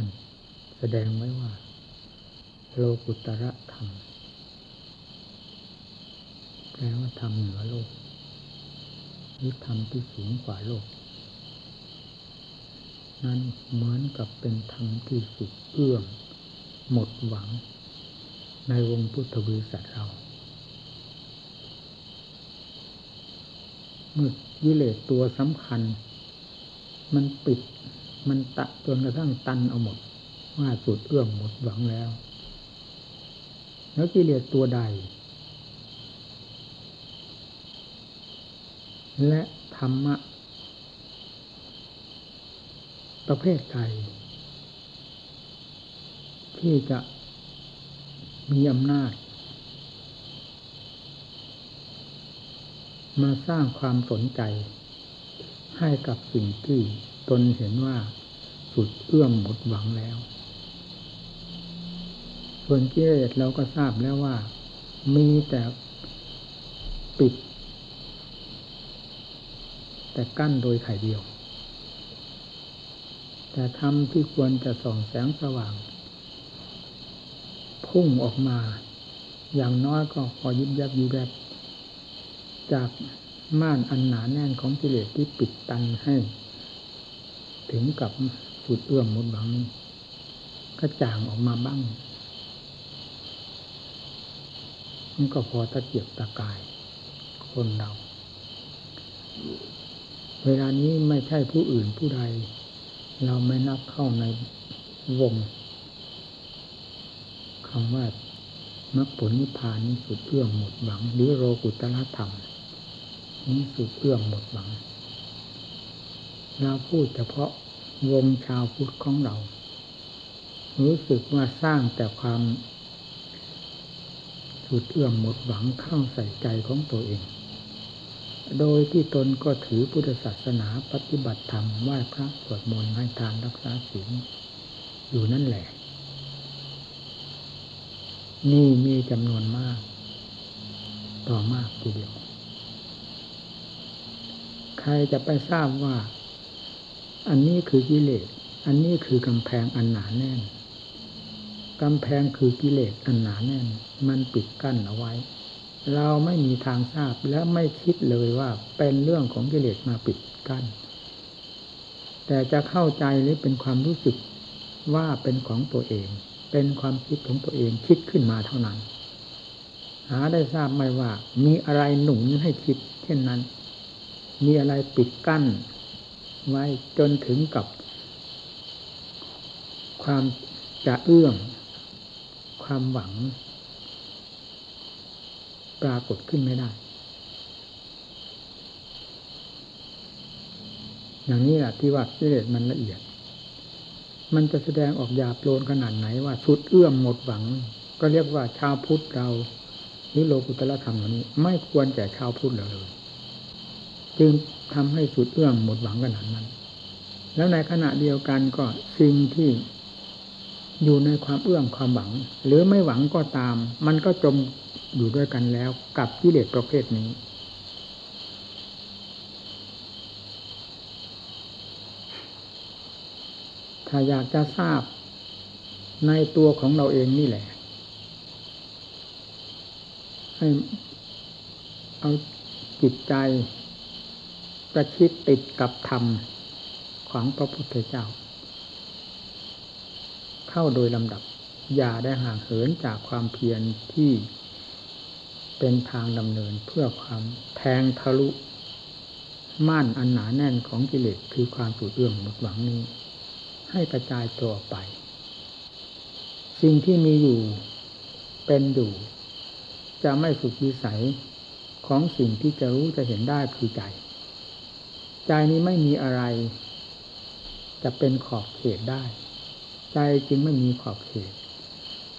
ท่าน แสดงไว้ว่า โลกุตระธรรมแปลว่าธรรมเหนือโลกหรือธรรมที่สูงกว่าโลก นั้นเหมือนกับเป็นธรรมที่สุดเอื้อมหมดหวัง ในวงพุทธบริษัทเราเมื่อวิเลตตัวสำคัญ มันปิด มันตะจนกระทั่งตันเอาหมด ว่าสุดเอื้อมหมดหวังแล้ว แล้วกิเลสตัวใด และธรรมะ ประเภทใดที่จะมีอำนาจ มาสร้างความสนใจให้กับสิ่งที่ ตนเห็นว่าสุดเอื้อมหมดหวังแล้ว ส่วนกิเลสเราก็ทราบแล้วว่า มีแต่ปิด แต่กั้นโดยไข่เดียว แต่ธรรมที่ควรจะส่องแสงสว่าง พุ่งออกมา อย่างน้อยก็พอยิบยับยิบแบบจากม่านอันหนาแน่นของกิเลสที่ปิดตันให้ ถึงกับสุดเอื้อมหมดหวังก็จ่างออกมาบ้างมันก็พอตะเกียบตะกาย คนเรา เวลานี้ไม่ใช่ผู้อื่นผู้ใด เราไม่นับเข้าในวงคำว่ามรรคผลนิพพานนี้สุดเอื้อมหมดหวังหรือโรกุตละธรรมนี้สุดเอื้อมหมดหวัง เราพูดเฉพาะวงชาวพุทธของเรา รู้สึกว่าสร้างแต่ความสุดเอื้อมหมดหวังเข้าใส่ใจของตัวเอง โดยที่ตนก็ถือพุทธศาสนาปฏิบัติธรรมไหว้พระสวดมนต์ให้ทานรักษาศีลอยู่นั่นแหละ นี่มีจำนวนมาก ต่อมากทีเดียว ใครจะไปทราบว่า อันนี้คือกิเลส อันนี้คือกำแพงอันหนาแน่น กำแพงคือกิเลสอันหนาแน่น มันปิดกั้นเอาไว้ เราไม่มีทางทราบและไม่คิดเลยว่าเป็นเรื่องของกิเลสมาปิดกั้น แต่จะเข้าใจหรือเป็นความรู้สึกว่าเป็นของตัวเอง เป็นความคิดของตัวเองคิดขึ้นมาเท่านั้น หาได้ทราบไหมว่า มีอะไรหนุนให้คิด เช่นนั้น มีอะไรปิดกั้น ไว้จนถึงกับ ความจะเอื้อมความหวัง ปรากฏขึ้นไม่ได้อย่างนี้แหละที่ว่ากิเลสมันละเอียด มันจะแสดงออกยาบโลนขนาดไหนว่าสุดเอื้อมหมดหวัง ก็เรียกว่าชาวพุทธเราหรือโลกุตละธรรมเหล่านี้ ไม่ควรแก่ชาวพุทธเราเลย จึงทำให้สุดเอื้อมหมดหวังขนาดนั้น แล้วในขณะเดียวกันก็สิ่งที่อยู่ในความเอื้อมความหวัง หรือไม่หวังก็ตาม มันก็จมอยู่ด้วยกันแล้วกับกิเลสประเภทนี้ ถ้าอยากจะทราบในตัวของเราเองนี่แหละ ให้เอาจิตใจ ประชิดติดกับธรรมของพระพุทธเจ้า เข้าโดยลำดับ อย่าได้ห่างเหินจากความเพียรที่เป็นทางดำเนินเพื่อความแทงทะลุม่านอันหนาแน่นของกิเลสคือความสุดเอื้อมหมดหวังนี้ ให้กระจายตัวไป สิ่งที่มีอยู่เป็นอยู่ จะไม่สุดวิสัยของสิ่งที่จะรู้จะเห็นได้คือใจ ใจนี้ไม่มีอะไร จะเป็นขอบเขตได้ ใจจึงไม่มีขอบเขต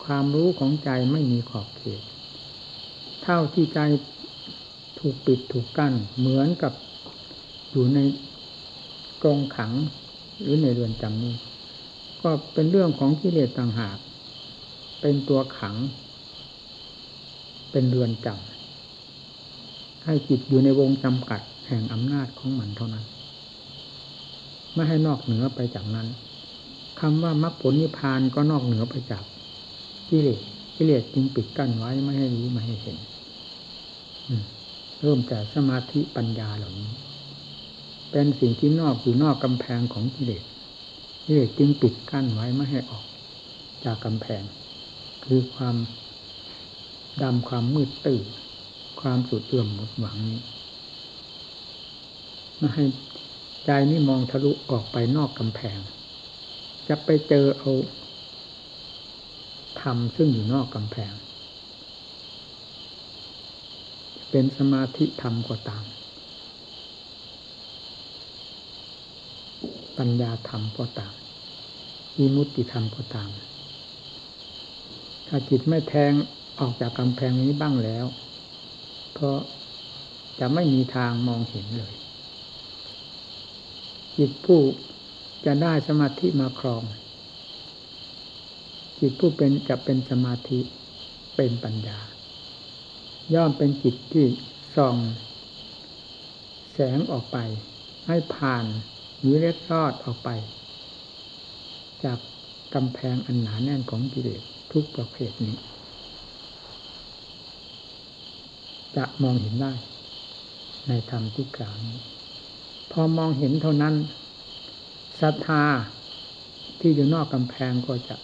ความรู้ของใจไม่มีขอบเขต เท่าที่ใจถูกปิดถูกกั้นเหมือนกับอยู่ในกรงขังหรือในเรือนจำนี้ ก็เป็นเรื่องของกิเลสต่างหาก เป็นตัวขัง เป็นเรือนจำให้จิตอยู่ในวงจำกัด แห่งอำนาจของมันเท่านั้น ไม่ให้นอกเหนือไปจากนั้นคำว่ามรรคผลนิพพานก็นอกเหนือไปจากกิเลสกิเลสจึงปิดกั้นไว้ไม่ให้รู้ไม่ให้เห็นเริ่มจากสมาธิปัญญาเหล่านี้ เป็นสิ่งที่นอกอยู่นอกกำแพงของกิเลสกิเลสจึงปิดกั้นไว้ไม่ให้ออก จากกำแพง คือความดำความมืดตื้อความสุดเอื่อมหมดหวังนี้ ไม่ให้ใจนี่มองทะลุออกไปนอกกำแพง จะไปเจอเอาธรรมซึ่งอยู่นอกกำแพง เป็นสมาธิธรรมก็ตาม ปัญญาธรรมก็ตามอิมุติธรรมก็ตาม ถ้าจิตไม่แทงออกจากกำแพงนี้บ้างแล้ว ก็จะไม่มีทางมองเห็นเลย จิตผู้จะได้สมาธิมาครอง จิตผู้เป็นจะเป็นสมาธิเป็นปัญญา ย่อมเป็นจิตที่ส่อง แสงออกไป ให้ผ่านหรือเล็ดรอดออกไป จากกำแพงอันหนาแน่นของกิเลสทุกประเภทนี้ จะมองเห็นได้ในธรรมที่กล่าวนี้ พอมองเห็นเท่านั้นศรัทธาที่อยู่นอกกำแพงก็จะ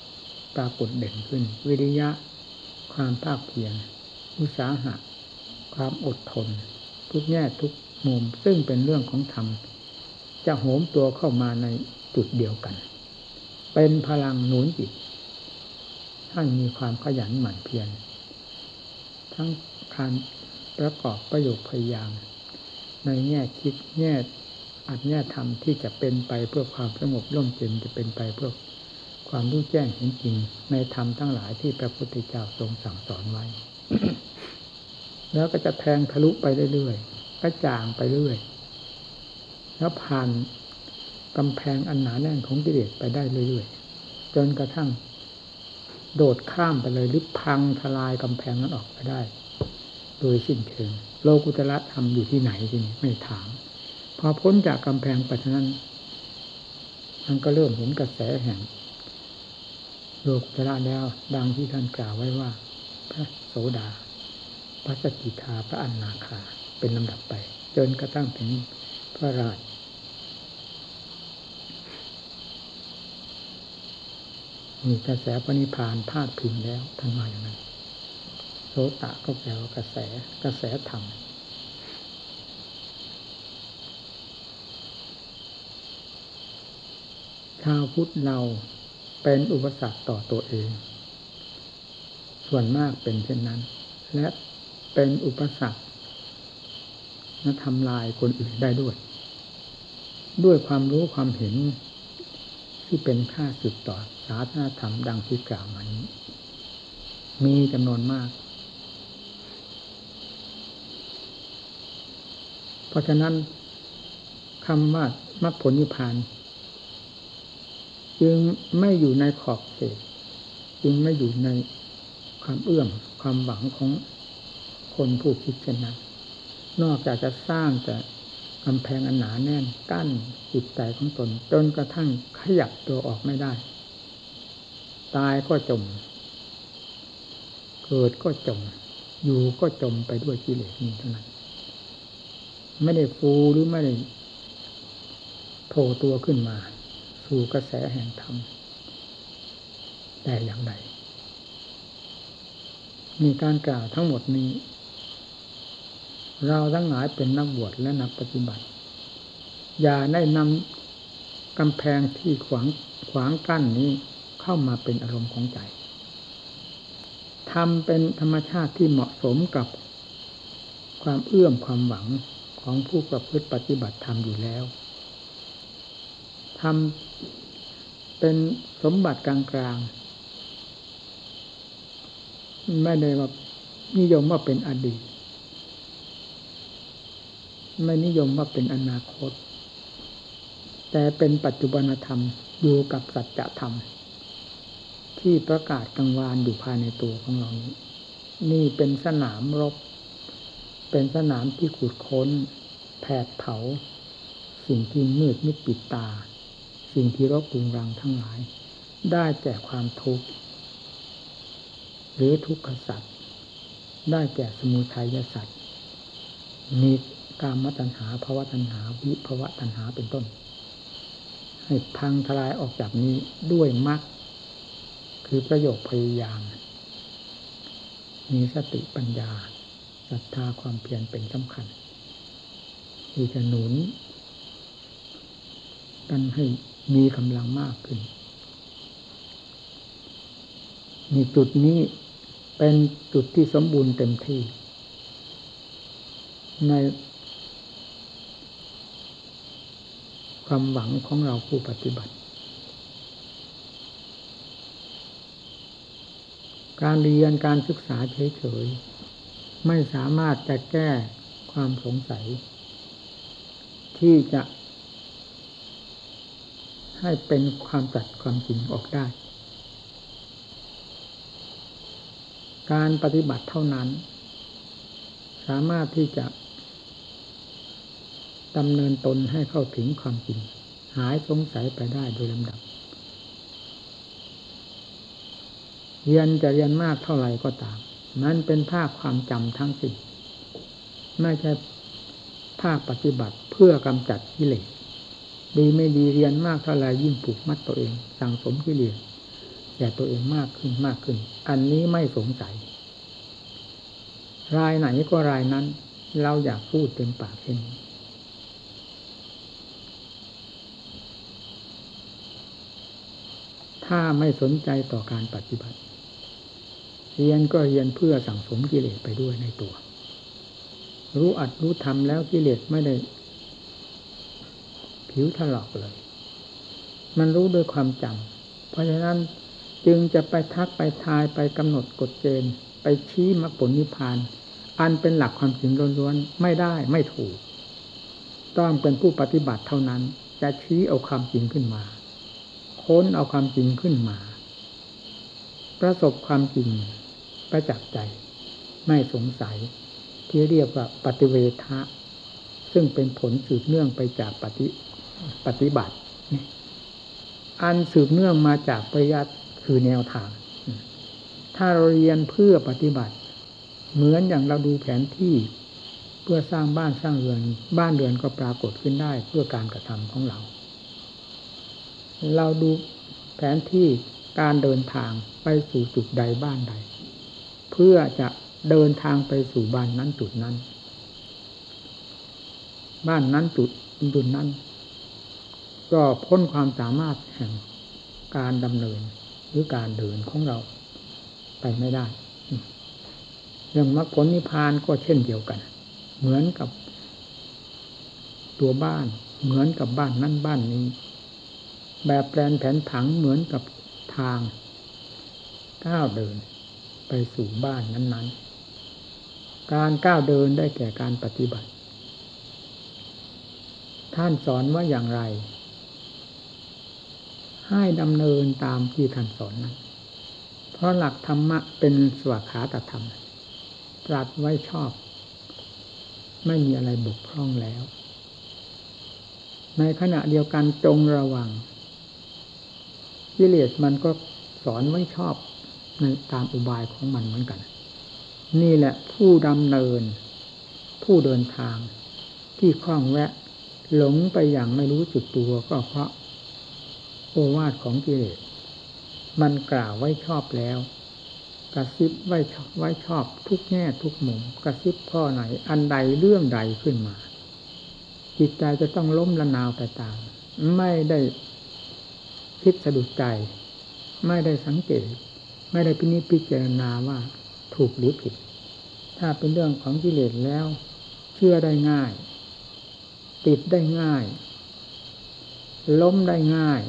ปรากฏเด่นขึ้น วิริยะ ความภาคเพียรอุตสาหะ ความอดทน ทุกแง่ทุกมุมซึ่งเป็นเรื่องของธรรม จะโหมตัวเข้ามาในจุดเดียวกัน เป็นพลังหนุนจิตให้มีความขยันหมั่นเพียรทั้งการประกอบประโยคพยายาม ในแง่คิดแง่ อัดแง่ธรรมที่จะเป็นไปเพื่อความสงบร่มเย็นจะเป็นไปเพื่อความรู้แจ้งเห็นจริง ในธรรมทั้งหลายที่พระพุทธเจ้าทรงสั่งสอนไว้ แล้วก็จะแทงทะลุไปเรื่อยๆก็จางไปเรื่อย แล้วผ่านกำแพงอันหนาแน่นของกิเลสไปได้เรื่อยๆจนกระทั่ง โดดข้ามไปเลยหรือพังทลายกำแพงนั้นออกไปได้ โดยสิ้นเชิงโลกุตละธรรมอยู่ที่ไหนทีนี้ไม่ถาม อพ้นจากกำแพงไปนั้น มันก็เริ่มเห็นกระแสแห่งโลกุตละแล้วดังที่ท่านกล่าวไว้ว่า พระโสดา พระสกิทาพระอนาคา เป็นลำดับไป จนกระทั่งถึงพระราชมีกระแสปณิพานพาดพิงแล้วท่านมาอย่างนั้นโสตะก็แปลว่ากระแสกระแสธรรม ชาวพุทธเราเป็นอุปสรรคต่อตัวเอง ส่วนมากเป็นเช่นนั้น และเป็นอุปสรรคและทำลายคนอื่นได้ด้วย ด้วยความรู้ความเห็นที่เป็นค่าสืบต่อสาธารณธรรมดังที่กล่าวมานี้ มีจำนวนมาก เพราะฉะนั้นคำว่ามรรคผลนิพพาน จึงไม่อยู่ในขอบเขตจึงไม่อยู่ในความเอื้อมความหวังของคนผู้คิดเช่นนั้น นอกจากจะสร้างแต่กำแพงอันหนาแน่นกั้นจิตใจของตนจนกระทั่งขยับตัวออกไม่ได้ ตายก็จม เกิดก็จม อยู่ก็จมไปด้วยกิเลสนี้เท่านั้น ไม่ได้ฟูหรือไม่ได้โผล่ตัวขึ้นมา สู่กระแสแห่งธรรมแต่อย่างใดมีการกล่าวทั้งหมดนี้ เราทั้งหลายเป็นนักบวชและนักปฏิบัติ อย่าได้นำกำแพงที่ขวางขวางกั้นนี้เข้ามาเป็นอารมณ์ของใจทำเป็นธรรมชาติที่เหมาะสมกับความเอื้อมความหวังของผู้ประพฤติปฏิบัติธรรมอยู่แล้ว ทำเป็นสมบัติกลางๆ ไม่ได้ว่านิยมว่าเป็นอดีต ไม่นิยมว่าเป็นอนาคต แต่เป็นปัจจุบันธรรมอยู่กับสัจธรรม ที่ประกาศกลางวานอยู่ภายในตัวของเรานี้ นี่เป็นสนามรบ เป็นสนามที่ขุดค้น แผดเผา สิ่งที่มืดมิดปิดตา สิ่งที่รบกรุงรังทั้งหลาย ได้แก่ความทุกข์หรือทุกขสัตว์ได้แก่สมุทัยสัตว์มีกามตัณหาภาวะตัณหาวิภาวะตัณหาเป็นต้น ให้พังทลายออกจากนี้ด้วยมรรคคือประโยคพยายาม มีสติปัญญาศรัทธาความเพียรเป็นสำคัญ ที่จะหนุนกันให้ มีกำลังมากขึ้นมีจุดนี้เป็นจุดที่สมบูรณ์เต็มที่ ในความหวังของเราผู้ปฏิบัติ การเรียนการศึกษาเฉยๆ ไม่สามารถจะแก้ความสงสัย ที่จะ ให้เป็นความจัดความจริงออกได้ การปฏิบัติเท่านั้น สามารถที่จะดำเนินตนให้เข้าถึงความจริง หายสงสัยไปได้โดยลำดับ เรียนจะเรียนมากเท่าไหร่ก็ตาม นั้นเป็นภาคความจำทั้งสิ้นไม่ใช่ภาคปฏิบัติเพื่อกำจัดกิเลส ดีไม่ดีเรียนมากเท่าไรยิ่งผูกมัดตัวเอง สั่งสมกิเลสแก่ตัวเองมากขึ้นมากขึ้น อันนี้ไม่สงสัย รายไหนก็รายนั้น เราอยากพูดเต็มปากเองถ้าไม่สนใจต่อการปฏิบัติ เรียนก็เรียนเพื่อสั่งสมกิเลสไปด้วยในตัว รู้อัดรู้ทำแล้วกิเลสไม่ได้ ผิวถลอกเลย มันรู้ด้วยความจำเพราะฉะนั้นจึงจะไปทักไปทายไปกำหนดกฎเกณฑ์ไปชี้มรรคผลนิพพาน อันเป็นหลักความจริงล้วนๆไม่ได้ไม่ถูก ต้องเป็นผู้ปฏิบัติเท่านั้น จะชี้เอาความจริงขึ้นมา ค้นเอาความจริงขึ้นมา ประสบความจริงประจักษ์ใจ ไม่สงสัยที่เรียกว่าปฏิเวทะซึ่งเป็นผลสืบเนื่องไปจากปฏิ ปฏิบัติ อันสืบเนื่องมาจากปริยัติคือแนวทาง ถ้าเราเรียนเพื่อปฏิบัติ เหมือนอย่างเราดูแผนที่เพื่อสร้างบ้านสร้างเรือน บ้านเรือนก็ปรากฏขึ้นได้เพื่อการกระทำของเรา เราดูแผนที่การเดินทางไปสู่จุดใดบ้านใด เพื่อจะเดินทางไปสู่บ้านนั้นจุดนั้น บ้านนั้นจุดจุดนั้น ก็พ้นความสามารถแห่งการดำเนินหรือการเดินของเราไปไม่ได้ เรื่องมรรคผลนิพพานก็เช่นเดียวกัน เหมือนกับตัวบ้าน เหมือนกับบ้านนั่นบ้านนี้ แบบแปลนแผนผังเหมือนกับทางก้าวเดินไปสู่บ้านนั้นๆ การก้าวเดินได้แก่การปฏิบัติ ท่านสอนว่าอย่างไร ให้ดำเนินตามที่ท่านสอนนั้น เพราะหลักธรรมะเป็นสวขาตธรรม ตรัสไว้ชอบ ไม่มีอะไรบกพร่องแล้ว ในขณะเดียวกันจงระวังกิเลสมันก็สอนไว้ชอบในตามอุบายของมันเหมือนกัน นี่แหละผู้ดำเนิน ผู้เดินทาง ที่คล้องแวะ หลงไปอย่างไม่รู้จุดตัวก็เพราะ โอวาทของกิเลสมันกล่าวไว้ชอบแล้ว กระซิบไว้ไว้ชอบทุกแง่ทุกมุมกระซิบข้อไหน อันใดเรื่องใดขึ้นมา จิตใจจะต้องล้มละนาวไปตาม ไม่ได้คิดสะดุดใจ ไม่ได้สังเกต ไม่ได้พินิจพิจารณาว่าถูกหรือผิด ถ้าเป็นเรื่องของกิเลสแล้ว เชื่อได้ง่าย ติดได้ง่าย ล้มได้ง่าย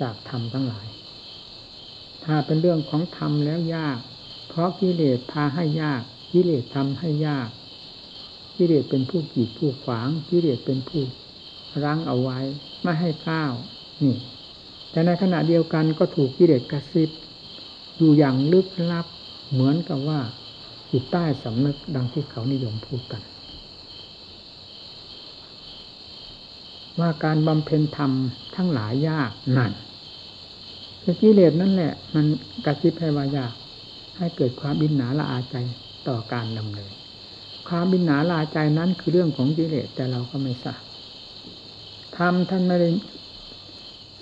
จากธรรมทั้งหลาย ถ้าเป็นเรื่องของธรรมแล้วยาก เพราะกิเลสพาให้ยาก กิเลสทำให้ยาก กิเลสเป็นผู้กีดผู้ขวาง กิเลสเป็นผู้รั้งเอาไว้ ไม่ให้ก้าวนี่ แต่ในขณะเดียวกันก็ถูกกิเลสกระซิบอยู่อย่างลึกลับ เหมือนกับว่าจิตใต้สำนึกดังที่เขานิยมพูดกัน ว่าการบำเพ็ญธรรมทั้งหลายยากนั่นกิเลสนั่นแหละ มันกระซิบให้วายาก ให้เกิดความบินหนาละอาใจต่อการดำเนิน ความบินหนาละอาใจนั้นคือเรื่องของกิเลสแต่เราก็ไม่ทราบทำท่านไม่ได้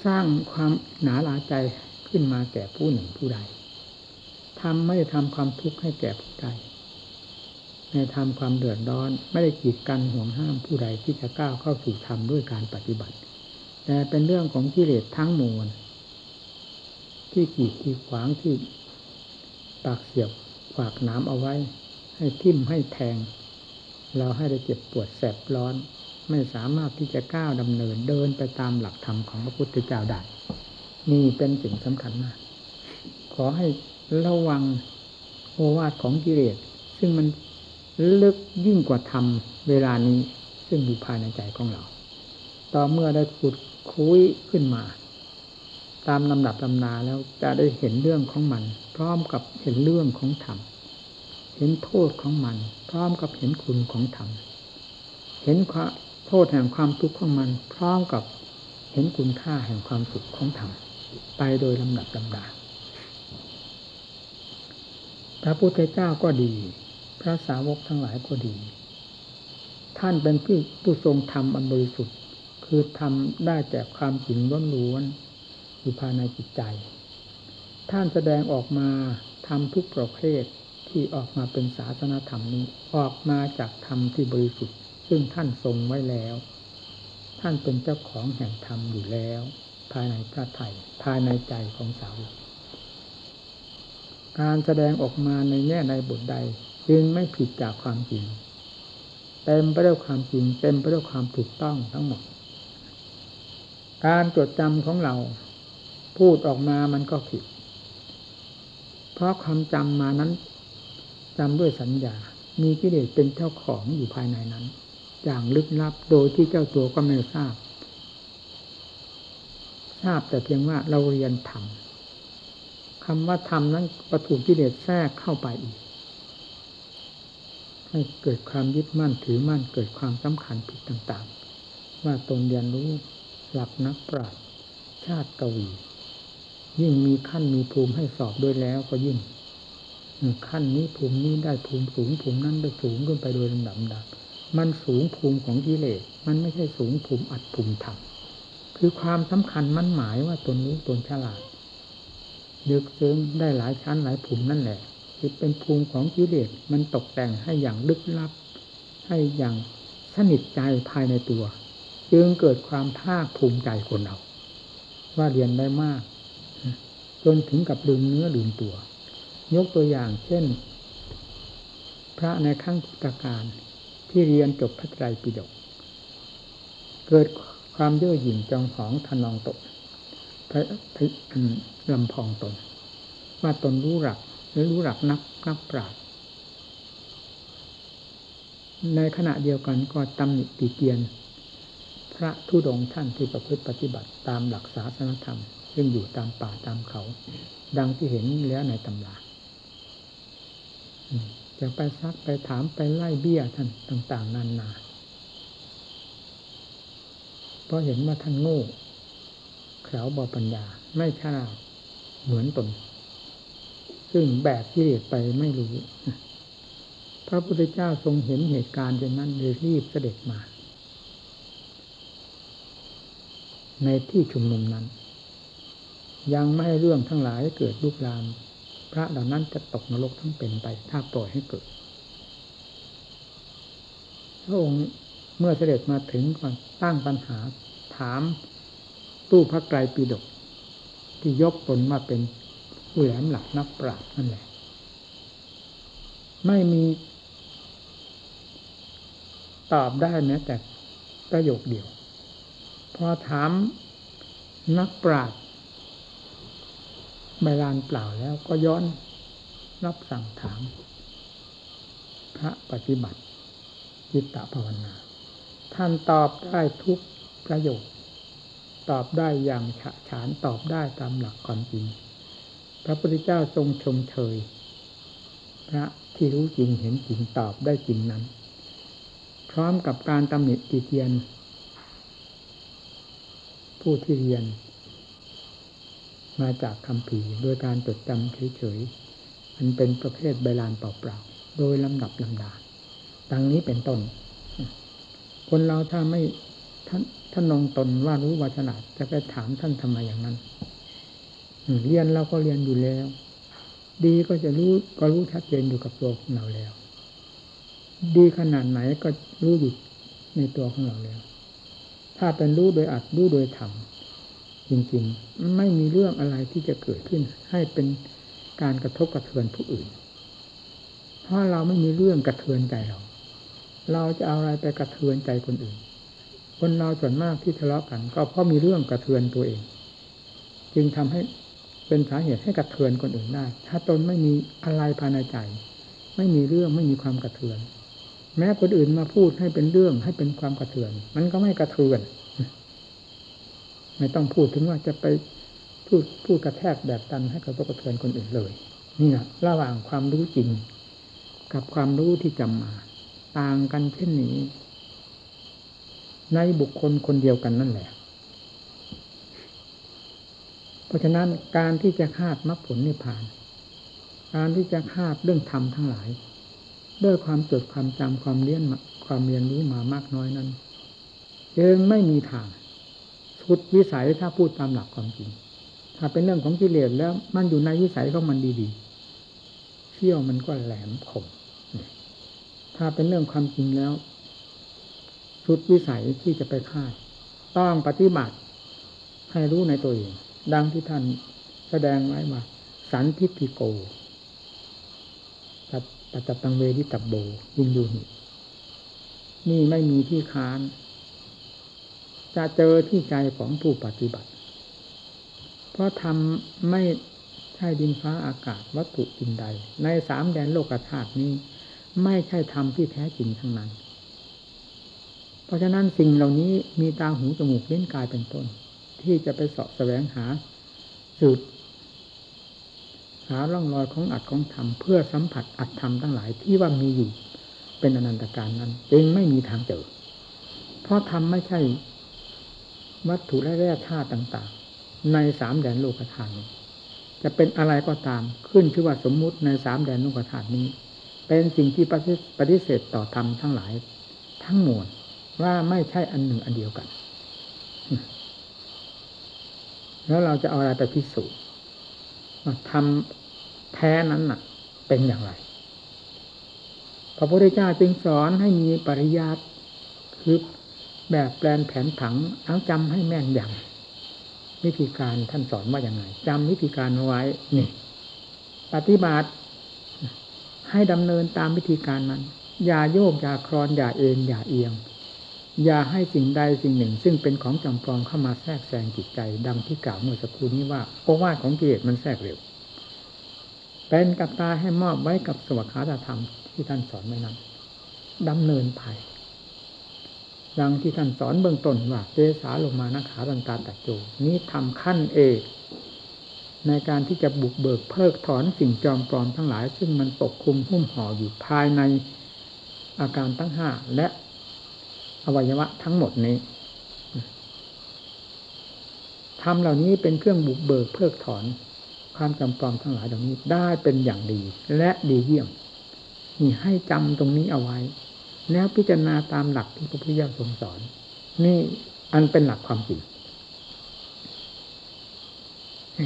สร้างความหนาละใจขึ้นมาแก่ผู้หนึ่งผู้ใดทำไม่ได้ทำความทุกข์ให้แก่ผู้ใด ในทำความเดือดร้อน ไม่ได้กีดกันห่วงห้ามผู้ใดที่จะก้าวเข้าสู่ธรรมด้วยการปฏิบัติ แต่เป็นเรื่องของกิเลสทั้งมวลที่กีดที่ขวางที่ปากเสียบขวากน้ำเอาไว้ ให้ทิ่มให้แทง เราให้ได้เจ็บปวดแสบร้อน ไม่สามารถที่จะก้าวดำเนินเดินไปตามหลักธรรมของพระพุทธเจ้าได้นี่เป็นสิ่งสำคัญมาก ขอให้ระวังโอวาทของกิเลสซึ่งมัน ลึกยิ่งกว่าธรรมเวลานี้ ซึ่งอยู่ภายในใจของเรา ต่อเมื่อได้ขุดคุยขึ้นมา ตามลำดับลำนาแล้วจะได้เห็นเรื่องของมัน พร้อมกับเห็นเรื่องของธรรมเห็นโทษของมัน พร้อมกับเห็นคุณของธรรมเห็นโทษแห่งความทุกข์ของมัน พร้อมกับเห็นคุณค่าแห่งความสุขของธรรมไปโดยลำดับลำดาพระพุทธเจ้าก็ดี พระสาวกทั้งหลายก็ดี ท่านเป็นผู้ผู้ทรงธรรมอันบริสุทธิ์ คือทำได้แต่ความจริงล้วนๆอยู่ภายในจิตใจ ท่านแสดงออกมาทำทุกประเภทที่ออกมาเป็นศาสนธรรมนี้ ออกมาจากธรรมที่บริสุทธิ์ ซึ่งท่านทรงไว้แล้ว ท่านเป็นเจ้าของแห่งธรรมอยู่แล้ว ภายในพระไถ่ภายในใจของสาวกการแสดงออกมาในแง่ในบทใด จึงไม่ผิดจากความจริง เต็มไปด้วยความจริง เต็มไปด้วยความถูกต้องทั้งหมด การจดจำของเรา พูดออกมามันก็ผิด เพราะความจำมานั้นจำด้วยสัญญา มีกิเลสเป็นเจ้าของอยู่ภายในนั้น อย่างลึกลับโดยที่เจ้าตัวก็ไม่ทราบ ทราบแต่เพียงว่าเราเรียนธรรมคำว่าธรรมนั้นประถูกกิเลสแทรกเข้าไปอีก ให้เกิดความยึดมั่นถือมั่นเกิดความสำคัญผิดต่างๆ ว่าตนเรียนรู้หลักนักปราชญ์ชาติกวี ยิ่งมีขั้นมีภูมิให้สอบด้วยแล้วก็ยิ่งขั้นนี้ภูมินี้ได้ภูมิสูงภูมินั้นได้สูงขึ้นไปโดยลำดับดับมันสูงภูมิของกิเลสมันไม่ใช่สูงภูมิอัดภูมิธรรมคือความสำคัญมันหมายว่าตนรู้ตนฉลาดยึกซึ้งได้หลายชั้นหลายภูมินั่นแหละ คือเป็นภูมิของกิเลสมันตกแต่งให้อย่างลึกลับ ให้อย่างสนิทใจภายในตัว จึงเกิดความภาคภูมิใจคนเรา ว่าเรียนได้มาก จนถึงกับลืมเนื้อลืมตัว ยกตัวอย่างเช่น พระในขั้งพุทธการที่เรียนจบพระไตรปิฎกเกิดความเย่อหยิ่งจองหองทนองตกลำพองตนว่าตนรู้หลัก หรือรู้หลักนักนักปราชญ์ในขณะเดียวกันก็ตำหนิตีเตียน พระทุดงท่านที่ประพฤติปฏิบัติตามหลักศาสนธรรม ซึ่งอยู่ตามป่าตามเขา ดังที่เห็นแล้วในตำราจะไปซักไปถามไปไล่เบี้ยท่านต่าง ๆ นานาเพราะเห็นว่าท่านโง่เขลาบอปัญญา ไม่ฉลาดเหมือนตน ซึ่งแบกกิเลสไปไม่รู้ พระพุทธเจ้าทรงเห็นเหตุการณ์อย่างนั้นเลยรีบเสด็จมา ในที่ชุมนุมนั้น ยังไม่ให้เรื่องทั้งหลายเกิดลุกลาม พระเหล่านั้นจะตกนรกทั้งเป็นไป ถ้าปล่อยให้เกิด พระองค์เมื่อเสด็จมาถึงก่อนตั้งปัญหาถามตู้พระไตรปิฎกที่ยกตนมาเป็น ผู้แหลมหลักนักปราชญ์นั่นแหละ ไม่มี ตอบได้แม้แต่ประโยคเดียว พอถามนักปราชญ์ไม่ลานเปล่าแล้วก็ย้อนรับสั่งถาม พระปฏิบัติจิตตภาวนา ท่านตอบได้ทุกประโยค ตอบได้อย่างฉะฉานตอบได้ตามหลักความจริง พระพุทธเจ้าทรงชมเชยพระที่รู้จริงเห็นจริงตอบได้จริงนั้น พร้อมกับการตำหนิติเตียน ผู้ที่เรียน มาจากคำผีโดยการจดจำเฉยๆมันเป็นประเภทใบลานเปล่าๆโดยลำดับลำดาดังนี้เป็นต้น คนเราถ้าไม่ท่านท่านนองตนว่ารู้ว่าฉลาดจะไปถามท่านทำไมอย่างนั้น เรียนเราก็เรียนอยู่แล้ว ดีก็จะรู้ก็รู้ชัดเจนอยู่กับตัวของเราแล้ว ดีขนาดไหนก็รู้อยู่ในตัวของเราแล้ว ถ้าเป็นรู้โดยอัดรู้โดยทำจริงๆ ไม่มีเรื่องอะไรที่จะเกิดขึ้น ให้เป็นการกระทบกระเทือนผู้อื่น เพราะเราไม่มีเรื่องกระเทือนใจเรา เราจะเอาอะไรไปกระเทือนใจคนอื่น คนเราส่วนมากที่ทะเลาะกัน ก็เพราะมีเรื่องกระเทือนตัวเอง จึงทำให้ เป็นสาเหตุให้กระเทือนคนอื่นได้ ถ้าตนไม่มีอะไรภายในใจ ไม่มีเรื่องไม่มีความกระเทือน แม้คนอื่นมาพูดให้เป็นเรื่องให้เป็นความกระเทือน มันก็ไม่กระเทือน ไม่ต้องพูดถึงว่าจะไปพูดพูดกระแทกแบบตันให้กระทบกระเทือนคนอื่นเลย นี่นะระหว่างความรู้จริง กับความรู้ที่จำมา ต่างกันเช่นนี้ ในบุคคลคนเดียวกันนั่นแหละ ราะฉะนั้นการที่จะคาดมรรคผลนิพพาน การที่จะคาดเรื่องธรรมทั้งหลาย ด้วยความจดความจำความเรียนความเรียนรู้มามากน้อยนั้นยังไม่มีทางสุดวิสัยถ้าพูดตามหลักความจริง ถ้าเป็นเรื่องของกิเลสแล้วมันอยู่ในวิสัยของมันดีๆเที่ยวมันก็แหลมคมถ้าเป็นเรื่องความจริงแล้วสุดวิสัยที่จะไปคาด ต้องปฏิบัติให้รู้ในตัวเอง ดังที่ท่านแสดงไว้ว่าสันทิติโกปัจจตังเวทิตับโบยินดูนี่นี่ไม่มีที่ค้าน จะเจอที่ใจของผู้ปฏิบัติ เพราะทำไม่ใช่ดินฟ้าอากาศวัตถุอินใด ในสามแดนโลกธาตุนี้ ไม่ใช่ธรรมที่แท้จริงทั้งนั้น เพราะฉะนั้นสิ่งเหล่านี้มีตาหูจมูกเล่นกายเป็นต้น ที่จะไปสอบแสวงหาสืบหาร่องรอยของอัดของธรรมเพื่อสัมผัสอัดธรรมทั้งหลายที่ว่ามีอยู่ เป็นอนันตการนั้นจึงไม่มีทางเจอ เพราะธรรมไม่ใช่ วัตถุและแร่ธาตุต่าง ๆ ในสามแดนโลกธาตุจะเป็นอะไรก็ตามขึ้นชื่อว่าสมมุติในสามแดนโลกธาตุนี้ เป็นสิ่งที่ปฏิเสธต่อธรรมทั้งหลาย ทั้งมวลว่าไม่ใช่อันหนึ่งอันเดียวกัน แล้วเราจะเอาอะไรไปพิสูจน์ทำแท้นั้นน่ะ เป็นอย่างไร พระพุทธเจ้าจึงสอนให้มีปริยัติคือแบบแปลนแผนผังเอาจำให้แม่นอย่างวิธีการท่านสอนว่าอย่างไงจำวิธีการเอาไว้นี่ปฏิบัติให้ดำเนินตามวิธีการนั้น อย่าโยกอย่าคลอนอย่าเอ็นอย่าเอียง อย่าให้สิ่งใดสิ่งหนึ่ง ซึ่งเป็นของจำปองเข้ามาแทรกแซงจิตใจ ดังที่กล่าวเมื่อสักครู่นี้ว่าโอวาทของกิเลสมันแทรกเร็ว เป็นกับตาให้มอบไว้กับสวัสดิธรรมที่ท่านสอนไว้นั้นดำเนินไปดังที่ท่านสอนเบื้องต้นว่าเจสาลงมานาขาตันตาตัดโจ นี้ทำขั้นเอกในการที่จะบุกเบิกเพิกถอนสิ่งจอมปลอมทั้งหลาย ซึ่งมันปกคลุมหุ้มห่ออยู่ภายในอาการตั้งห้าและ อวัยวะทั้งหมดนี้ทำเหล่านี้เป็นเครื่องบุกเบิกเพิกถอนความจำปลอมทั้งหลายเหล่านี้ได้เป็นอย่างดีและดีเยี่ยมนี่ให้จำตรงนี้เอาไว้ แล้วพิจารณาตามหลักที่พระพุทธเจ้าทรงสอน นี่อันเป็นหลักความจริง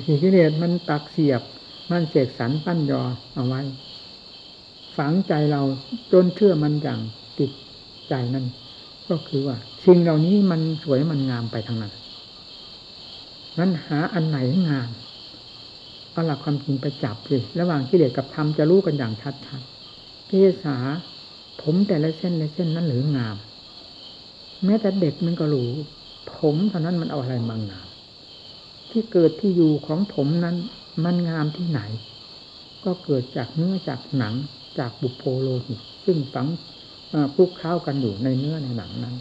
สิ่งที่เรียมันตักเสียบ มันเสกสรรปั้นยอเอาไว้ ฝังใจเราจนเชื่อมันอย่างติดใจนั้น ก็คือว่าสิ่งเหล่านี้มันสวยมันงามไปทางนั้นนั้นหาอันไหนงามเอาหลักความจริงไปจับเลยระหว่างกิเลสกับธรรมจะรู้กันอย่างชัดๆเกษาผมแต่ละเส้นละเส้นนั้นหรืองาม แม้แต่เด็กมันก็รู้ผมเท่านั้นมันเอาอะไรมางาม ที่เกิดที่อยู่ของผมนั้น มันงามที่ไหน ก็เกิดจากเนื้อจากหนังจากบุโพโลหิตซึ่งฝัง คลุกเคล้ากันอยู่ในเนื้อในหนังนั้น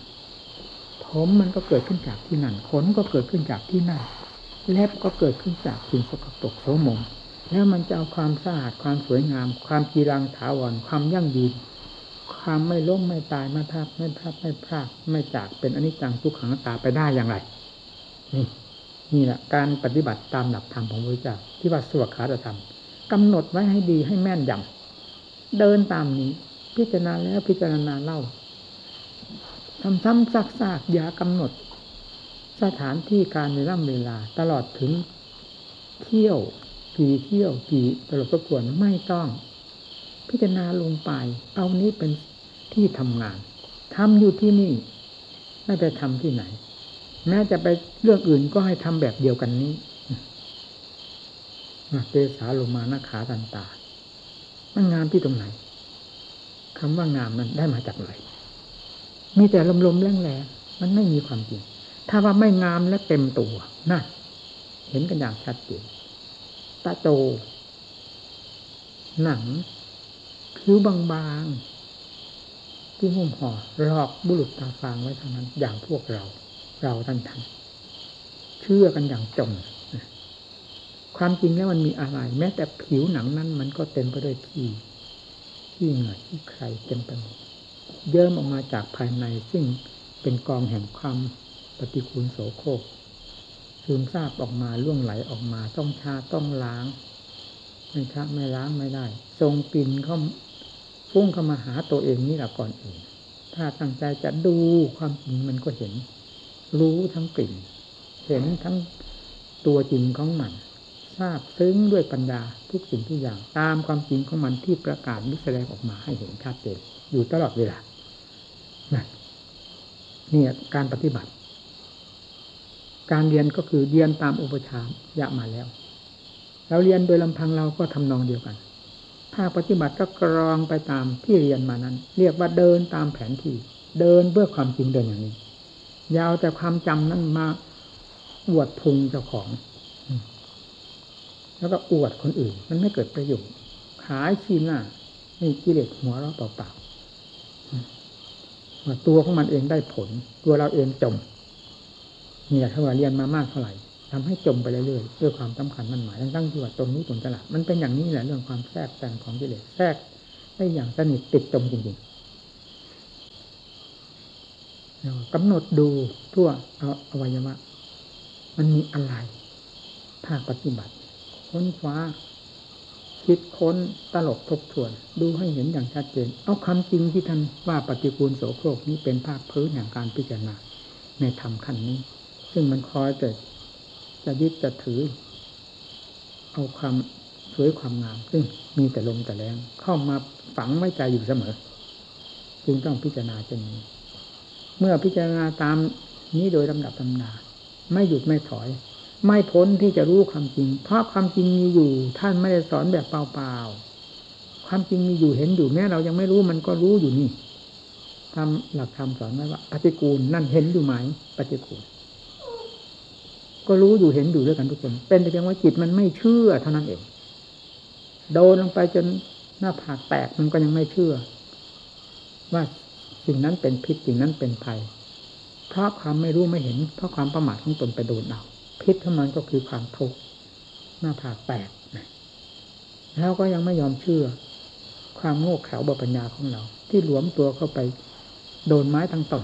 ผมมันก็เกิดขึ้นจากที่นั่นขนก็เกิดขึ้นจากที่นั่นเล็บก็เกิดขึ้นจากสิ่งสกปรกโสมมแล้วมันจะเอาความสะอาดความสวยงาม ความกีรังถาวรความยั่งยืนความไม่ล้มไม่ตายไม่พับไม่พับไม่พลาดไม่จากเป็นอนิจจังทุกขังตาไปได้อย่างไร นี่นี่แหละการปฏิบัติตามหลักธรรมของพระเจ้าที่ว่าสวดขาธรรมกำหนดไว้ให้ดีให้แม่นยำเดินตามนี้ พิจารณาแล้วพิจารณาเล่าทำซ้ำซากๆอย่ากำหนด สถานที่การเวลาเวลา ตลอดถึงเที่ยวกี่เที่ยวกี่ตลบประกวนไม่ต้อง พิจารณาลงไป เอานี้เป็นที่ทำงานทำอยู่ที่นี่ไม่ไปทำที่ไหน แม้จะไปเรื่องอื่นก็ให้ทำแบบเดียวกันนี้เตสาลงมานาขาตันตามันงามที่ตรงไหน คำว่างามนั้นได้มาจากไหนมีแต่ลมๆแรงๆมันไม่มีความจริง ถ้าว่าไม่งามและเต็มตัวนั่นเห็นกันอย่างชัดเจนตาโต หนังคิ้วบางๆที่หุ้มห่อหลอกบุรุษตาฟางไว้เท่านั้น อย่างพวกเรา เราท่านท่านเชื่อกันอย่างจมความจริงแล้วมันมีอะไร แม้แต่ผิวหนังนั้น มันก็เต็มไปด้วยขี้ ขี้เหงื่อขี้ใครเต็มไปหมดเยิ้มออกมาจากภายในซึ่งเป็นกองแห่งความปฏิคูลโสโครกซึมซาบออกมาล่วงไหลออกมาต้องชาต้องล้างไม่ชาไม่ล้างไม่ได้ ทรงกลิ่นเข้าฟุ้งเข้ามาหาตัวเองนี่แหละก่อนอื่นถ้าตั้งใจจะดูความจริงมันก็เห็น รู้ทั้งกลิ่น เห็นทั้งตัวจริงของมัน ทราบซึ้งด้วยปัญญาทุกสิ่งทุกอย่าง ตามความจริงของมันที่ประกาศนิแสดงออกมาให้เห็นชัดเจนอยู่ตลอดเวลานั่นนี่การปฏิบัติ การเรียนก็คือเรียนตามอุปชายะมาแล้ว เราเรียนโดยลำพังเราก็ทำนองเดียวกัน ถ้าปฏิบัติก็กรองไปตามที่เรียนมานั้น เรียกว่าเดินตามแผนที่ เดินเพื่อความจริงเดินอย่างนี้ ยาวแต่ความจำนั้นมาอวดพุงเจ้าของ แล้วก็อวดคนอื่น มันไม่เกิดประโยชน์ขายชีหน้านี่กิเลสหัวเราเปล่าๆตัวของมันเองได้ผล ตัวเราเองจมนี่แหละถ้าว่าเรียนมามากเท่าไหร่ทำให้จมไปเรื่อยๆด้วยความสำคัญมันหมายตั้งที่ว่าตรงนี้ตรงตลาดมันเป็นอย่างนี้แหละเรื่องความแทรกแซงของกิเลสแทรกได้อย่างสนิทติดจมจริงๆกำหนดดูทั่วอาอวัยวะ มันมีอะไรภาคปฏิบัติ ค้นคว้า คิดค้นตลกทบทวน ดูให้เห็นอย่างชัดเจน เอาคำจริงที่ท่านว่าปฏิกูลโสโครกนี้เป็นภาคพื้นแห่งการพิจารณาในธรรมขั้นนี้ ซึ่งมันคอยจะจะยึดจะถือ เอาความสวยความงาม ซึ่งมีแต่ลมแต่แรงเข้ามาฝังไว้ใจอยู่เสมอ จึงต้องพิจารณาเช่นนี้ เมื่อพิจารณาตามนี้โดยลำดับลำนาไม่หยุดไม่ถอย ไม่พ้นที่จะรู้ความจริง เพราะความจริงมีอยู่ ท่านไม่ได้สอนแบบเปล่าๆ ความจริงมีอยู่เห็นอยู่แม้เรายังไม่รู้มันก็รู้อยู่นี่ทำหลักธรรมสอนไว้ว่า ปฏิกูลนั่นเห็นอยู่ไหมปฏิกูล ก็รู้อยู่เห็นอยู่ด้วยกันทุกคน เป็นแต่เพียงว่าจิตมันไม่เชื่อเท่านั้นเอง โดนลงไปจนหน้าผากแตกมันก็ยังไม่เชื่อ ว่าสิ่งนั้นเป็นพิษสิ่งนั้นเป็นภัยเพราะความไม่รู้ไม่เห็น เพราะความประมาทของตนไปโดนเอา พิษของมันก็คือความทุกข์หน้าผากแตกแล้วก็ยังไม่ยอมเชื่อ ความโง่เขลาบปัญญาของเรา ที่หลวมตัวเข้าไป โดนไม้ทั้งต้น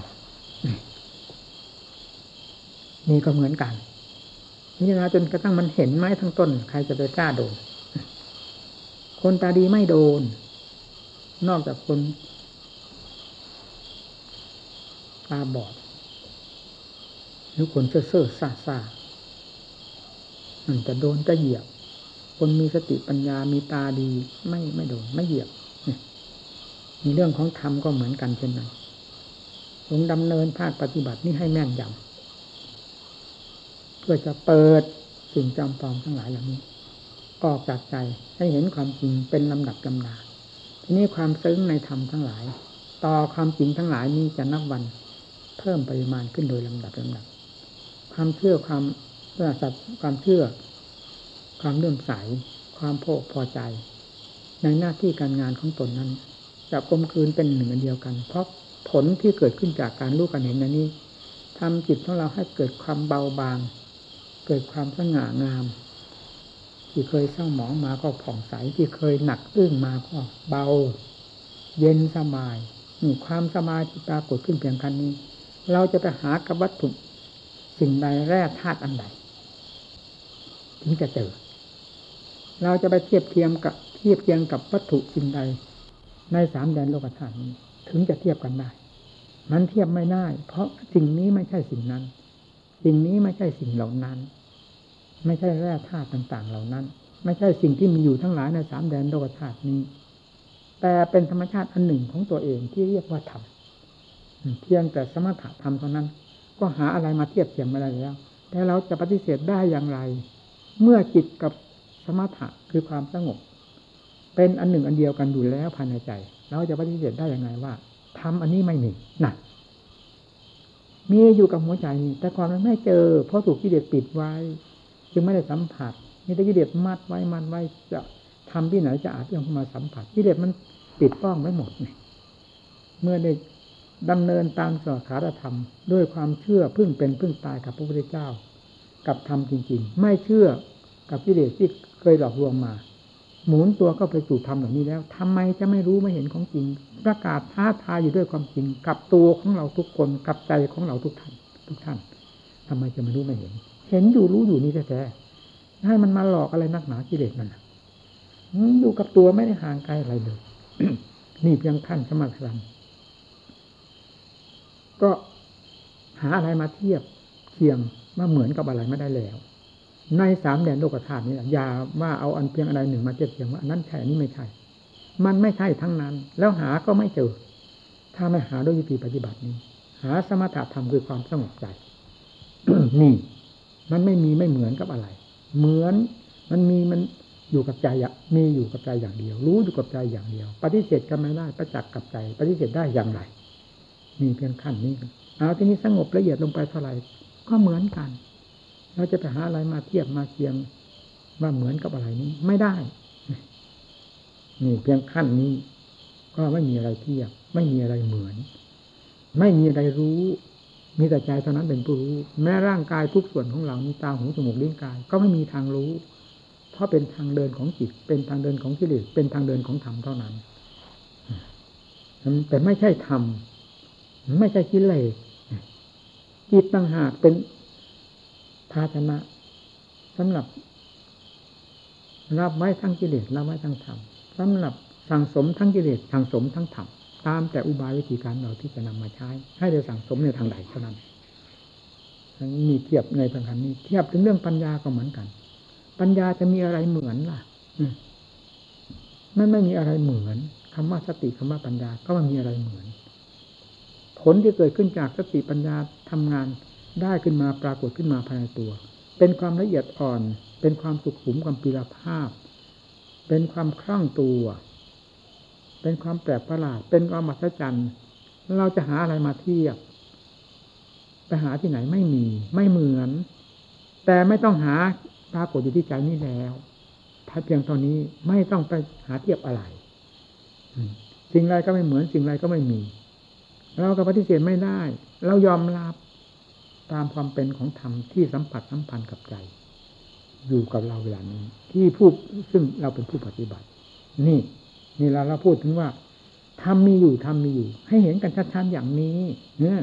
นี่ก็เหมือนกันนี่นะจนกระทั่งมันเห็นไม้ทั้งต้น ใครจะไปกล้าโดน คนตาดีไม่โดน นอกจากคนตาบอดหรือคนเซ่อเซ่อซาซา จะโดนจะเหยียบ คนมีสติปัญญามีตาดี ไม่ไม่โดนไม่เหยียบมีเรื่องของธรรมก็เหมือนกันเช่นนั้นลงดำเนินภาคปฏิบัตินี่ให้แม่นยำเพื่อจะเปิดสิ่งจำปองทั้งหลายอย่างนี้ ออกจากใจให้เห็นความจริงเป็นลำดับลำดาทีนี้ความซึ้งในธรรมทั้งหลาย ต่อความจริงทั้งหลายนี้จะนับวันเพิ่มปริมาณขึ้นโดยลำดับลำดับ ความเชื่อความ เพื่อสัตว์ความเชื่อ ความเลื่อมใส ความโภคพอใจ ในหน้าที่การงานของตนนั้นจะกลมคืนเป็นหนึ่งเดียวกัน เพราะผลที่เกิดขึ้นจากการรู้กันเห็นนี้ทำจิตของเราให้เกิดความเบาบาง เกิดความสง่างาม ที่เคยเศร้าหมองมาก็ผ่องใส ที่เคยหนักอึ้งมาก็เบา เย็นสบายมีความสบายที่ปรากฏขึ้นเพียงคันนี้ เราจะไปหากับวัตถุสิ่งใดแร่ธาตุอันใด ถึงจะเจอ เราจะไปเทียบเทียมกับเทียบเทียงกับวัตถุสิ่งใด ในสามแดนโลกธาตุนี้ ถึงจะเทียบกันได้ มันเทียบไม่ได้ เพราะสิ่งนี้ไม่ใช่สิ่งนั้น สิ่งนี้ไม่ใช่สิ่งเหล่านั้น ไม่ใช่แร่ธาตุต่างๆ เหล่านั้น ไม่ใช่สิ่งที่มีอยู่ทั้งหลายในสามแดนโลกธาตุนี้ แต่เป็นธรรมชาติอันหนึ่งของตัวเองที่เรียกว่าธรรมเพียงแต่สมถะธรรมเท่านั้น ก็หาอะไรมาเทียบเทียมไม่ได้แล้วแต่เราจะปฏิเสธได้อย่างไร เมื่อจิตกับสมถะคือความสงบ เป็นอันหนึ่งอันเดียวกันอยู่แล้วภายในใจ เราจะปฏิเสธได้อย่างไรว่าทำอันนี้ไม่มีนั่นมีอยู่กับหัวใจนี่แต่ความมันไม่เจอ เพราะถูกกิเลสปิดไว้ จึงไม่ได้สัมผัสมีแต่กิเลสมัดไว้มัดไว้จะทำที่ไหนจะอาจจะเข้ามาสัมผัสกิเลสมันปิดป้องไว้หมดเนี่ยเมื่อได้ดำเนินตามสาขาธรรม ด้วยความเชื่อพึ่งเป็นพึ่งตายกับพระพุทธเจ้า กับธรรมจริง ๆ ไม่เชื่อกับกิเลสที่เคยหลอกลวงมา หมุนตัวเข้าไปสู่ธรรมเหล่านี้แล้วทำไมจะไม่รู้ไม่เห็นของจริง ประกาศท้าทายอยู่ด้วยความจริง กับตัวของเราทุกคนกับใจของเราทุกท่านทุกท่านทำไมจะไม่รู้ไม่เห็น เห็นอยู่รู้อยู่นี่แท้ๆให้มันมาหลอกอะไรนักหนากิเลสมันอยู่กับตัวไม่ได้ห่างไกลอะไรเลยนี่เพียงขั้นสมาธิก็หาอะไรมาเทียบ เทียงว่าเหมือนกับอะไรไม่ได้แล้ว ในสามแดนโลกธาตุนี่อย่าว่าเอาอันเพียงอะไรหนึ่งมาเทียบเทียงว่านั้นใช่นี้ไม่ใช่ มันไม่ใช่ทั้งนั้น แล้วหาก็ไม่เจอ ถ้าไม่หาด้วยวิธีปฏิบัตินี้ หาสมถะธรรมคือความสงบใจนี่มันไม่มีไม่เหมือนกับอะไร เหมือนมันมีมันอยู่กับใจมีอยู่กับใจอย่างเดียว รู้อยู่กับใจอย่างเดียว ปฏิเสธกันไม่ได้ประจักษ์กับใจ ปฏิเสธได้อย่างไรมีเพียงขั้นนี้เอาที่นี้สงบละเอียดลงไปเท่าไหร่ ก็เหมือนกัน เราจะไปหาอะไรมาเทียบมาเคียงว่าเหมือนกับอะไรนี้ ไม่ได้ นี่เพียงขั้นนี้ ก็ไม่มีอะไรเทียบ ไม่มีอะไรเหมือน ไม่มีอะไรรู้ มีแต่ใจเท่านั้นเป็นผู้รู้ แม้ร่างกายทุกส่วนของเรานี้ตาหูจมูกลิ้นกาย ก็ไม่มีทางรู้ เพราะเป็นทางเดินของจิต เป็นทางเดินของกิเลสเป็นทางเดินของธรรมเท่านั้นแต่ไม่ใช่ธรรมไม่ใช่กิเลส จิตต่างหากเป็นภาชนะสำหรับรับไว้ทั้งกิเลสรับไว้ทั้งธรรมสำหรับสั่งสมทั้งกิเลสสั่งสมทั้งธรรมตามแต่อุบายวิธีการเราที่จะนำมาใช้ ให้ได้สั่งสมในทางใดเท่านั้นมีเทียบในทางนี้ เทียบถึงเรื่องปัญญาก็เหมือนกัน ปัญญาจะมีอะไรเหมือนล่ะมันไม่มีอะไรเหมือนคำว่าสติคำว่าปัญญาก็ไม่มีอะไรเหมือน ผลที่เกิดขึ้นจากสติปัญญาทำงานได้ขึ้นมาปรากฏขึ้นมาภายในตัว เป็นความละเอียดอ่อน เป็นความสุขุมความปีรภาพ เป็นความคล่องตัว เป็นความแปลกประหลาด เป็นความมหัศจรรย์เราจะหาอะไรมาเทียบไปหาที่ไหนไม่มี ไม่เหมือน แต่ไม่ต้องหาปรากฏอยู่ที่ใจนี้แล้วถ้าเพียงเท่านี้ไม่ต้องไปหาเทียบอะไรสิ่งไรก็ไม่เหมือนสิ่งไรก็ไม่มี เราก็ปฏิเสธไม่ได้ เรายอมรับตามความเป็นของธรรมที่สัมผัสสัมพันธ์กับใจ อยู่กับเราเวลานี้ ที่ผู้ซึ่งเราเป็นผู้ปฏิบัติ นี่ นี่เราเราพูดถึงว่าทำมีอยู่ทำมีอยู่ ให้เห็นกันชัดๆอย่างนี้เนี่ย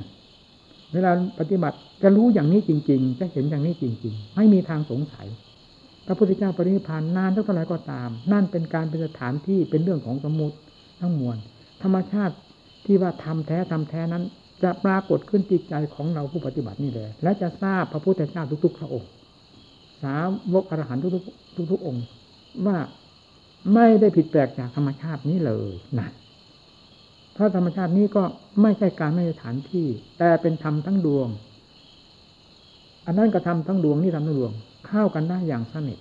เวลาปฏิบัติจะรู้อย่างนี้จริง ๆ จะเห็นอย่างนี้จริง ๆ ไม่มีทางสงสัยพระพุทธเจ้าปรินิพานนานเท่าไหร่ก็ตาม นั่นเป็นการเป็นสถานที่เป็นเรื่องของสมุติทั้งมวล ธรรมชาติ ที่ว่าทำแท้ทำแท้นั้น จะปรากฏขึ้นจิตใจของเราผู้ปฏิบัตินี่แหละและจะทราบพระพุทธเจ้าทุกๆพระองค์ สาวกอรหันต์ทุกๆทุกๆองค์ ว่าไม่ได้ผิดแปลกจากธรรมชาตินี้เลยนะเพราะธรรมชาตินี้ก็ไม่ใช่การไม่ใช่ฐานที่ แต่เป็นธรรมทั้งดวง อันนั้นก็ทำทั้งดวงนี่ทำทั้งดวง เข้ากันได้อย่างสนิท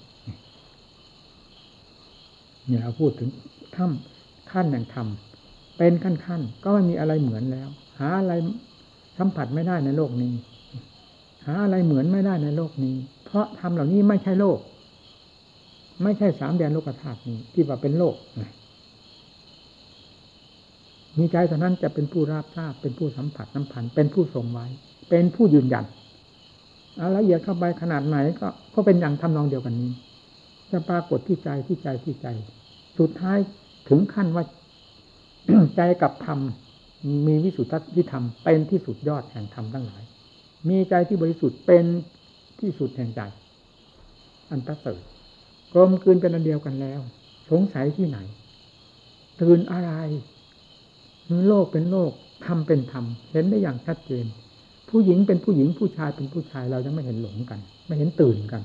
เนี่ยเราพูดถึงถ้ำขั้นแห่งธรรม เป็นขั้นๆ ก็ไม่มีอะไรเหมือนแล้ว หาอะไรสัมผัสไม่ได้ในโลกนี้ หาอะไรเหมือนไม่ได้ในโลกนี้ เพราะทำเหล่านี้ไม่ใช่โลก ไม่ใช่สามแดนโลกธาตุนี้ที่ว่าเป็นโลกมีใจเท่านั้นจะเป็นผู้รับทราบ เป็นผู้สัมผัสสัมพัน เป็นผู้ทรงไว้ เป็นผู้ยืนยันเอาละเอียดเข้าไปขนาดไหนก็ก็เป็นอย่างทำนองเดียวกันนี้ จะปรากฏที่ใจที่ใจที่ใจ สุดท้ายถึงขั้นว่า ใจกับธรรมมีวิสุทธิธรรมเป็นที่สุดยอดแห่งธรรมทั้งหลาย มีใจที่บริสุทธิ์เป็นที่สุดแห่งใจ อันประเสริฐกลมกลืนเป็นอันเดียวกันแล้ว สงสัยที่ไหน ตื่นอะไรโลกเป็นโลกธรรมเป็นธรรมเห็นได้อย่างชัดเจน ผู้หญิงเป็นผู้หญิงผู้ชายเป็นผู้ชายเราจะไม่เห็นหลงกัน ไม่เห็นตื่นกัน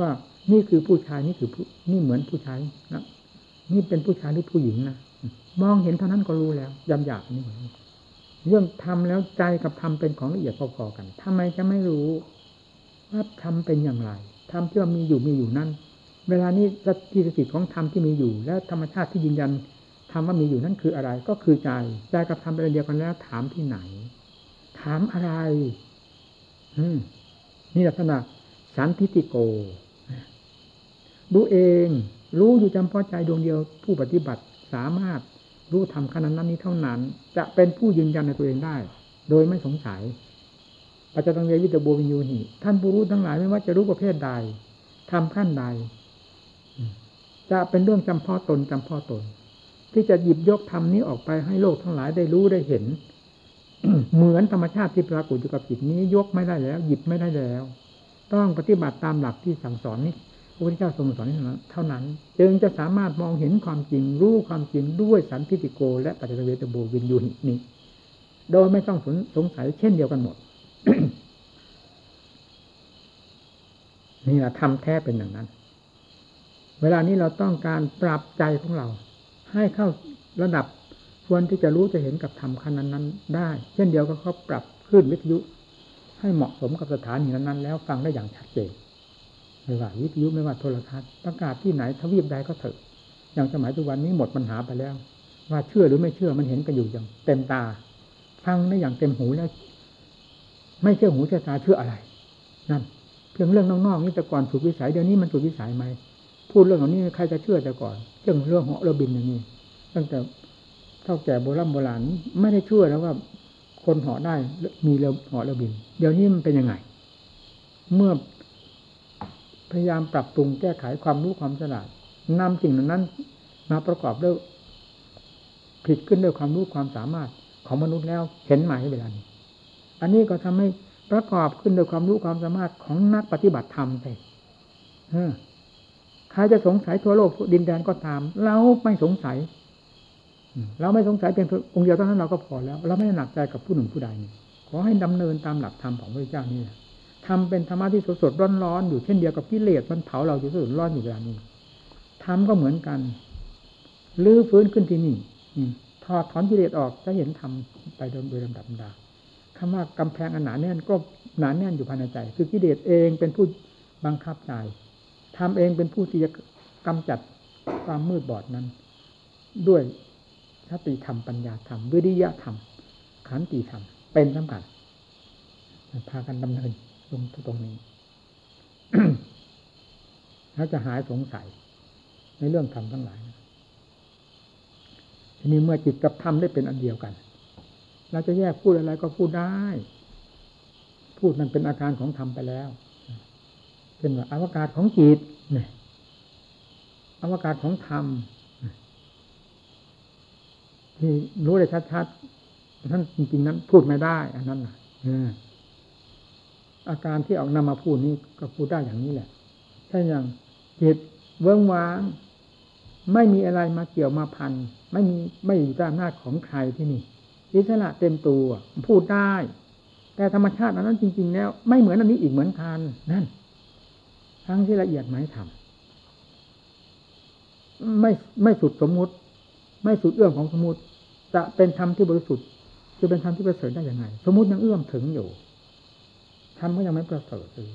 ว่านี่คือผู้ชายนี่คือผู้นี่เหมือนผู้ชายนะนี่เป็นผู้ชายหรือผู้หญิงนะ มองเห็นเท่านั้นก็รู้แล้วยำหยาบนี่เรื่องทำแล้วใจกับทำเป็นของละเอียดพอๆกันทำไมจะไม่รู้ว่าทำเป็นอย่างไรทำที่ว่ามีอยู่มีอยู่นั่นเวลานี้สติสติของธรรมที่มีอยู่ และธรรมชาติที่ยืนยันธรรมว่ามีอยู่นั่นคืออะไร ก็คือใจใจกับธรรมเป็นเดียวกันแล้ว ถามที่ไหน ถามอะไร อืมนี่ลักษณะสันทิติโกดูเอง รู้อยู่จำเพาะใจดวงเดียวผู้ปฏิบัติ สามารถรู้ทำขนาดนั้นนี้เท่านั้น จะเป็นผู้ยืนยันในตัวเองได้ โดยไม่สงสัยปัจจตังเยวิตโบวิญญูหิท่านผู้รู้ทั้งหลายไม่ว่าจะรู้ประเภทใดทำขั้นใด จะเป็นเรื่องจำเพาะตนจำเพาะตน ที่จะหยิบยกธรรมนี้ออกไปให้โลกทั้งหลายได้รู้ได้เห็น เหมือนธรรมชาติที่ปรากฏอยู่กับจิตนี้ยกไม่ได้แล้ว หยิบไม่ได้แล้ว ต้องปฏิบัติตามหลักที่สั่งสอนนี้ พระพุทธเจ้าทรงสอนนี้เท่านั้น จึงจะสามารถมองเห็นความจริงรู้ความจริงด้วยสันติติโก และปัจจเวตโบวินยูหินี้โดยไม่ต้องสงสัยเช่นเดียวกันหมดนี่แหละทำแท้เป็นอย่างนั้น เวลานี้เราต้องการปรับใจของเรา ให้เข้าระดับควรที่จะรู้จะเห็นกับธรรมขั้นนั้นๆ ได้ เช่นเดียวกับเขาปรับขึ้นวิทยุ ให้เหมาะสมกับสถานีนั้นๆแล้วฟังได้อย่างชัดเจน ไม่ว่าวิทยุไม่ว่าโทรทัศน์ประกาศที่ไหนทวีปใดก็เถอะอย่างสมัยทุกวันนี้หมดปัญหาไปแล้ว ว่าเชื่อหรือไม่เชื่อมันเห็นกันอยู่อย่างเต็มตา ฟังได้อย่างเต็มหูแล้ว ไม่เชื่อหูเชื่อตาเชื่ออะไร นั่นเพียงเรื่องนอกๆนี่แต่ก่อนสุดวิสัยเดี๋ยวนี้มันสุดวิสัยไหมพูดเรื่องเหล่านี้ใครจะเชื่อแต่ก่อน เรื่องเรื่องหาะเรือบินอย่างนี้ตั้งแต่เท่าแก่โบราณโบราณไม่ได้เชื่อแล้วว่าคนเหาะได้มีเรือเหาะเรือบิน เดี๋ยวนี้มันเป็นยังไง เมื่อ พยายามปรับปรุงแก้ไขความรู้ความฉลาดนำสิ่งนั้นมาประกอบด้วยผิดขึ้นด้วยความรู้ความสามารถของมนุษย์แล้วเห็นไหมเวลานี้อันนี้ก็ทำให้ประกอบขึ้นด้วยความรู้ความสามารถของนักปฏิบัติธรรมไปใครจะสงสัยทั่วโลกดินแดนก็ตาม เราไม่สงสัย เราไม่สงสัยเพียงองค์เดียวเท่านั้นเราก็พอแล้ว เราไม่หนักใจกับผู้หนึ่งผู้ใดขอให้ดำเนินตามหลักธรรมของพระเจ้านี่ ทำเป็นธรรมะที่สดสดร้อนร้อนอยู่เช่นเดียวกับกิเลสมันเผาเราอยู่สดร้อนอยู่เวลานี้ทำก็เหมือนกันลื้อฟื้นขึ้นที่นี่ถอดถอนกิเลสออกจะเห็นทำไปโดยลำดับดาคำว่ากำแพงอันหนาแน่นก็หนาแน่นอยู่ภายในใจ คือกิเลสเองเป็นผู้บังคับใจทำเองเป็นผู้ที่จะกำจัดความมืดบอดนั้น ด้วยสติธรรมปัญญาธรรมวิริยะธรรมขันติธรรมเป็นสำคัญพากันดำเนิน ลงตรงนี้แล้วจะหายสงสัย ในเรื่องธรรมทั้งหลาย ทีนี้เมื่อจิตกับธรรมได้เป็นอันเดียวกัน เราจะแยกพูดอะไรก็พูดได้ พูดมันเป็นอาการของธรรมไปแล้วเป็นว่าอวกาศของจิตเนี่ยอวกาศของธรรมที่รู้ได้ชัดๆท่านจริงๆนั้นพูดไม่ได้ อันนั้นนะ อาการที่ออกนำมาพูดนี้ก็พูดได้อย่างนี้แหละใช่อย่างจิตเวิ้งว้าง ไม่มีอะไรมาเกี่ยวมาพัน ไม่มีไม่อยู่ใต้อำนาจของใครที่นี่อิสระเต็มตัวพูดได้ แต่ธรรมชาตินั้นจริง ๆ แล้ว ไม่เหมือนอันนี้อีกเหมือนกันนั่น ทั้งที่ละเอียดไหมทำไม่ไม่สุดสมมุติ ไม่สุดเอื้อมของสมมติ จะเป็นธรรมที่บริสุทธิ์จะเป็นธรรมที่ประเสริฐได้ยังไง สมมติยังเอื้อมถึงอยู่ รรมก็ยังไม่ประเสริฐเลย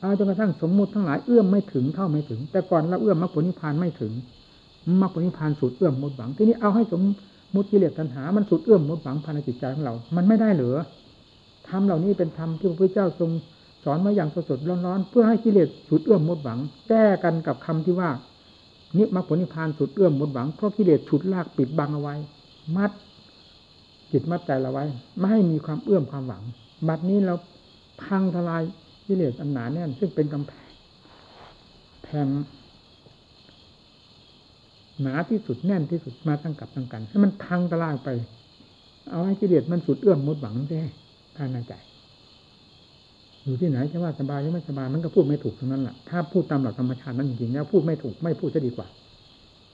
เอาจนกระทั่งสมมุติทั้งหลายเอื้อมไม่ถึงเท่าไม่ถึง แต่ก่อนเราเอื้อมมรรคผลนิพพานไม่ถึงมรรคผลนิพพานสุดเอื้อมหมดหวัง ทีนี้เอาให้สมมุติกิเลสตัณหา มันสุดเอื้อมหมดหวังภายในจิตใจของเรา มันไม่ได้เหรือธรรมเหล่านี้เป็นธรรมที่พระพุทธเจ้าทรงสอนมาอย่างสดๆร้อนๆเพื่อให้กิเลสสุดเอื้อมหมดหวัง แก้กันกับคำที่ว่านิมรรคผลนิพพานสุดเอื้อมหมดหวังเพราะกิเลสฉุดลากปิดบังเอาไว้ มัดจิตมัดใจเราไว้ ไม่ให้มีความเอื้อมความหวัง บัดนี้เรา พังทลายกิเลสอันหนาแน่น ซึ่งเป็นกำแพงแพงหนาที่สุดแน่นที่สุดมาตั้งกับตั้งกันให้มันพังทลายไป เอาให้กิเลสมันสุดเอื้อมมดหวังได้ภายในใจอยู่ที่ไหนจะว่าสบายหรือไม่สบายมันก็พูดไม่ถูกทั้งนั้นแหละถ้าพูดตามหลักธรรมชาตินั้นจริงๆแล้วพูดไม่ถูกไม่พูดจะดีกว่า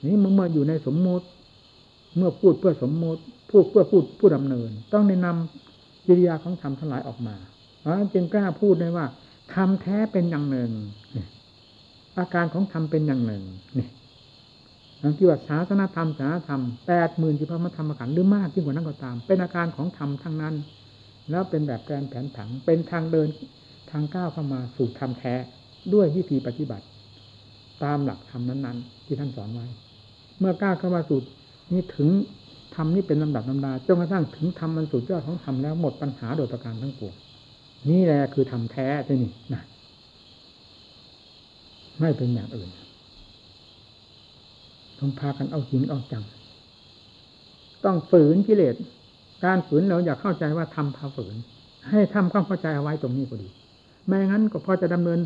นี่เมื่ออยู่ในสมมติเมื่อพูดเพื่อสมมติพูดเพื่อพูดผู้ดำเนิน ต้องแนะนำกิริยาของธรรมทั้งหลายออกมา เพราะจึงกล้าพูดได้ว่าธรรมแท้เป็นอย่างหนึ่งอาการของธรรมเป็นอย่างหนึ่งนี่นังที่ว่าศาสนาธรรมศาสนาธรรมแปดหมื่นที่พระมธรรมขันธ์หรือมากยิ่งกว่านั้นก็ตาม เป็นอาการของธรรมทั้งนั้น แล้วเป็นแบบแกนแผนผัง เป็นทางเดินทางก้าวเข้ามาสู่ธรรมแท้ด้วยวิธีปฏิบัติ ตามหลักธรรมนั้นๆ ที่ท่านสอนไว้ เมื่อก้าวเข้ามาสู่นี่ถึงธรรมนี่เป็นลำดับลำดาจนกระทั่งถึงธรรมมันสุดยอดของธรรมแล้วหมดปัญหาโดยประการทั้งปวง นี่แหละคือธรรมแท้ที่นี่นะไม่เป็นอย่างอื่น ต้องพากันเอาจริงเอาจัง ต้องฝืนกิเลส การฝืนเราอยากเข้าใจว่าทำพาฝืน ให้ทำความเข้าใจเอาไว้ตรงนี้ก็ดี ไม่งั้นก็พอจะดำเนิน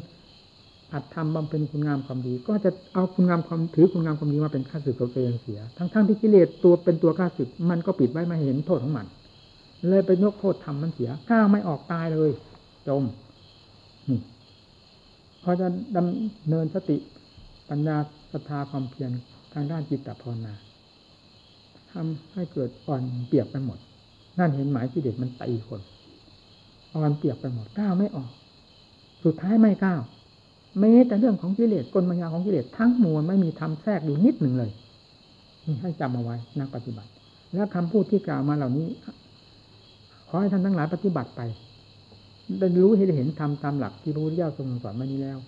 อัดทำบำเพ็ญคุณงามความดี ก็จะเอาคุณงามความถือคุณงามความดีมาเป็นค่าสึกตัวเองเสีย ทั้งๆทที่กิเลสตัวเป็นตัวค่าสึก มันก็ปิดไว้ไม่เห็นโทษของมัน เลยไปยกโทษทำมันเสียก้าวไม่ออกตายเลย จมพอจะดำเนินสติปัญญาศรัทธาความเพียรทางด้านจิตตภาวนาทำให้เกิดอ่อนเปียกไปหมด นั่นเห็นหมายที่เด็ดมันตีคนอ่อนเปียกไปหมดก้าวไม่ออก สุดท้ายไม่ก้าวแม้แต่เรื่องของกิเลสกลมายาของกิเลสทั้งมวลไม่มีทำแทรกอยู่นิดหนึ่งเลยนี่ให้จำเอาไว้นักปฏิบัติ แล้วคำพูดที่กล่าวมาเหล่านี้ ขอให้ท่านทั้งหลายปฏิบัติไป ได้รู้เห็นเห็นทำตามหลักที่พระพุทธเจ้าทรงสอนมานี้แล้ว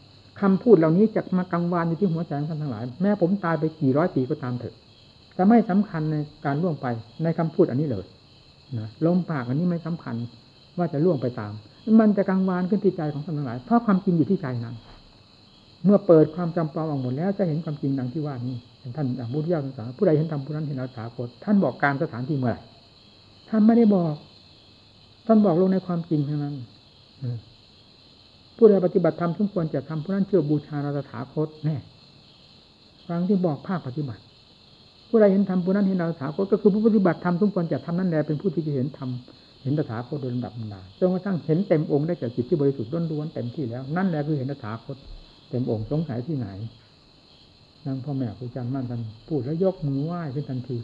คำพูดเหล่านี้จะมากังวานอยู่ที่หัวใจของท่านทั้งหลาย แม้ผมตายไปกี่ร้อยปีก็ตามเถอะจะไม่สำคัญในการล่วงไปในคำพูดอันนี้เลยนะลมปากอันนี้ไม่สำคัญว่าจะล่วงไปตาม มันจะกังวานขึ้นที่ใจของท่านทั้งหลายเพราะความจริงอยู่ที่ใจนั้นเมื่อเปิดความจำปาออกหมดแล้วจะเห็นความจริงดังที่ว่านี้ท่านอย่างพุทธเจ้าสอนผู้ใดเห็นธรรมผู้นั้นเห็นเราถาคตท่านบอกการสถานที่เมื่อไหร่ท่านไม่ได้บอก ท่านบอกลงในความจริงเท่านั้น ผู้ใดปฏิบัติธรรมทุกควรจะทำผู้นั้นเชื่อบูชาเราตถาคตแน่ฟังที่บอกภาคปฏิบัติ ผู้ใดเห็นธรรมผู้นั้นเห็นเราตถาคตก็คือผู้ปฏิบัติธรรมทุกควรจะทำนั่นแหละเป็นผู้ที่จะเห็นธรรมเห็นตถาคตโดยลำดับลำดาจนกระทั่งเห็นเต็มองค์ได้จากจิตที่บริสุทธิ์ล้วนๆเต็มที่แล้วนั่นแหละคือเห็นตถาคตเต็มองค์สงสัยที่ไหนนั่งพ่อแม่ครูอาจารย์มั่นท่านพูดแล้วยกมือไหว้ขึ้นทันที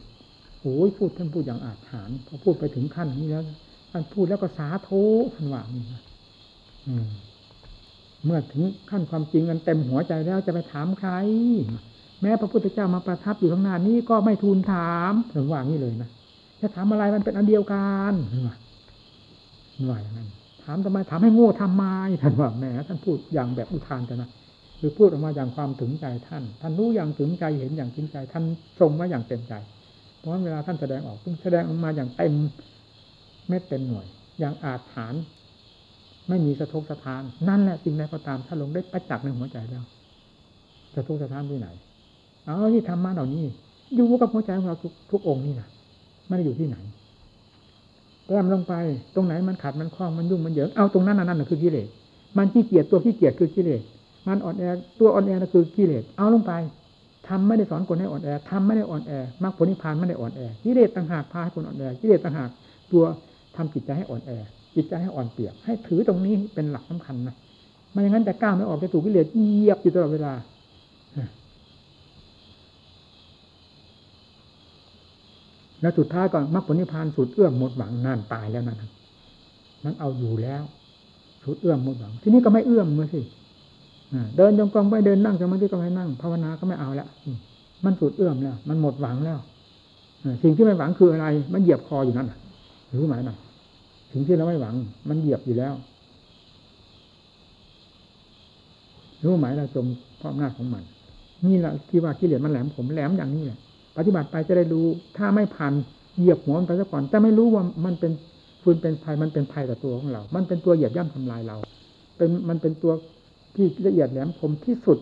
โอ้ยพูดท่านพูดอย่างอาถรรพ์พอพูดไปถึงขั้นนี้แล้วท่านพูดแล้วก็สาธุท่านว่านี่นะ เมื่อถึงขั้นความจริงกันเต็มหัวใจแล้วจะไปถามใคร แม้พระพุทธเจ้ามาประทับอยู่ข้างหน้านี้ก็ไม่ทูลถามถึงว่างี้เลยนะจะถามอะไรมันเป็นอันเดียวกันว่าว่าอย่างนั้นถามทำไมถามให้โง่ทำไมท่านว่าแหมท่านพูดอย่างแบบอุทานแต่นะคือพูดออกมาอย่างความถึงใจท่าน ท่านรู้อย่างถึงใจเห็นอย่างถึงใจ ท่านทรงมาอย่างเต็มใจ เพราะเวลาท่านแสดงออกแสดงออกมาอย่างเต็มเม็ดเต็มหน่วย อย่างอาจฐาน ไม่มีสะทกสะทาน นั่นแหละสิ่งใดก็ตามถ้าลงได้ประจักษ์ในหัวใจแล้วสะทกสะทานที่ไหนเอาที่ทำมาเหล่านี้ อยู่กับหัวใจของเราทุกทุกองค์นี่นะไม่ได้อยู่ที่ไหนแต้มลงไปตรงไหนมันขัดมันคล้องมันยุ่งมันเหยิงเอาตรงนั้นนั่นคือกิเลสมันขี้เกียจตัวขี้เกียจคือกิเลสมันอ่อนแอตัวอ่อนแอนั่นคือกิเลสเอาลงไปทำไม่ได้สอนคนให้อ่อนแอทำไม่ได้อ่อนแอมรรคผลนิพพานไม่ได้อ่อนแอกิเลสต่างหากพาให้คนอ่อนแอกิเลสต่างหากตัวทำจิตใจให้อ่อนแอ จิตใจให้อ่อนเปียก ให้ถือตรงนี้เป็นหลักสำคัญนะไม่อย่างนั้นแต่ก้าวไม่ออกจะถูกกิเลสเหยียบอยู่ตลอดเวลาแล้วสุดท้ายก่อนมรรคผลนิพพานสุดเอื้อมหมดหวังนั่นตายแล้วนั่นมันเอาอยู่แล้ว สุดเอื้อมหมดหวัง ที่นี้ก็ไม่เอื้อมมือสิเดินจงกรมไปเดินนั่งสมาธิก็ไม่นั่งภาวนาก็ไม่เอาแล้วมันสุดเอื้อมแล้ว มันหมดหวังแล้วสิ่งที่ไม่หวังคืออะไร มันเหยียบคออยู่นั่นรู้ไหมนะ สิ่งที่เราไม่หวัง มันเหยียบอยู่แล้วรู้ไหมเราจมเพราะอำนาจของมัน นี่แหละที่ว่ากิเลสมันแหลมผมแหลมอย่างนี้แหละปฏิบัติไปจะได้รู้ ถ้าไม่ผ่านเหยียบหัวมันไปซะก่อนจะไม่รู้ว่ามันเป็นฟืนเป็นภัยมันเป็นภัยต่อตัวของเรา มันเป็นตัวเหยียบย่ำทำลายเรา เป็นมันเป็นตัวที่ละเอียดแหลมคมที่สุด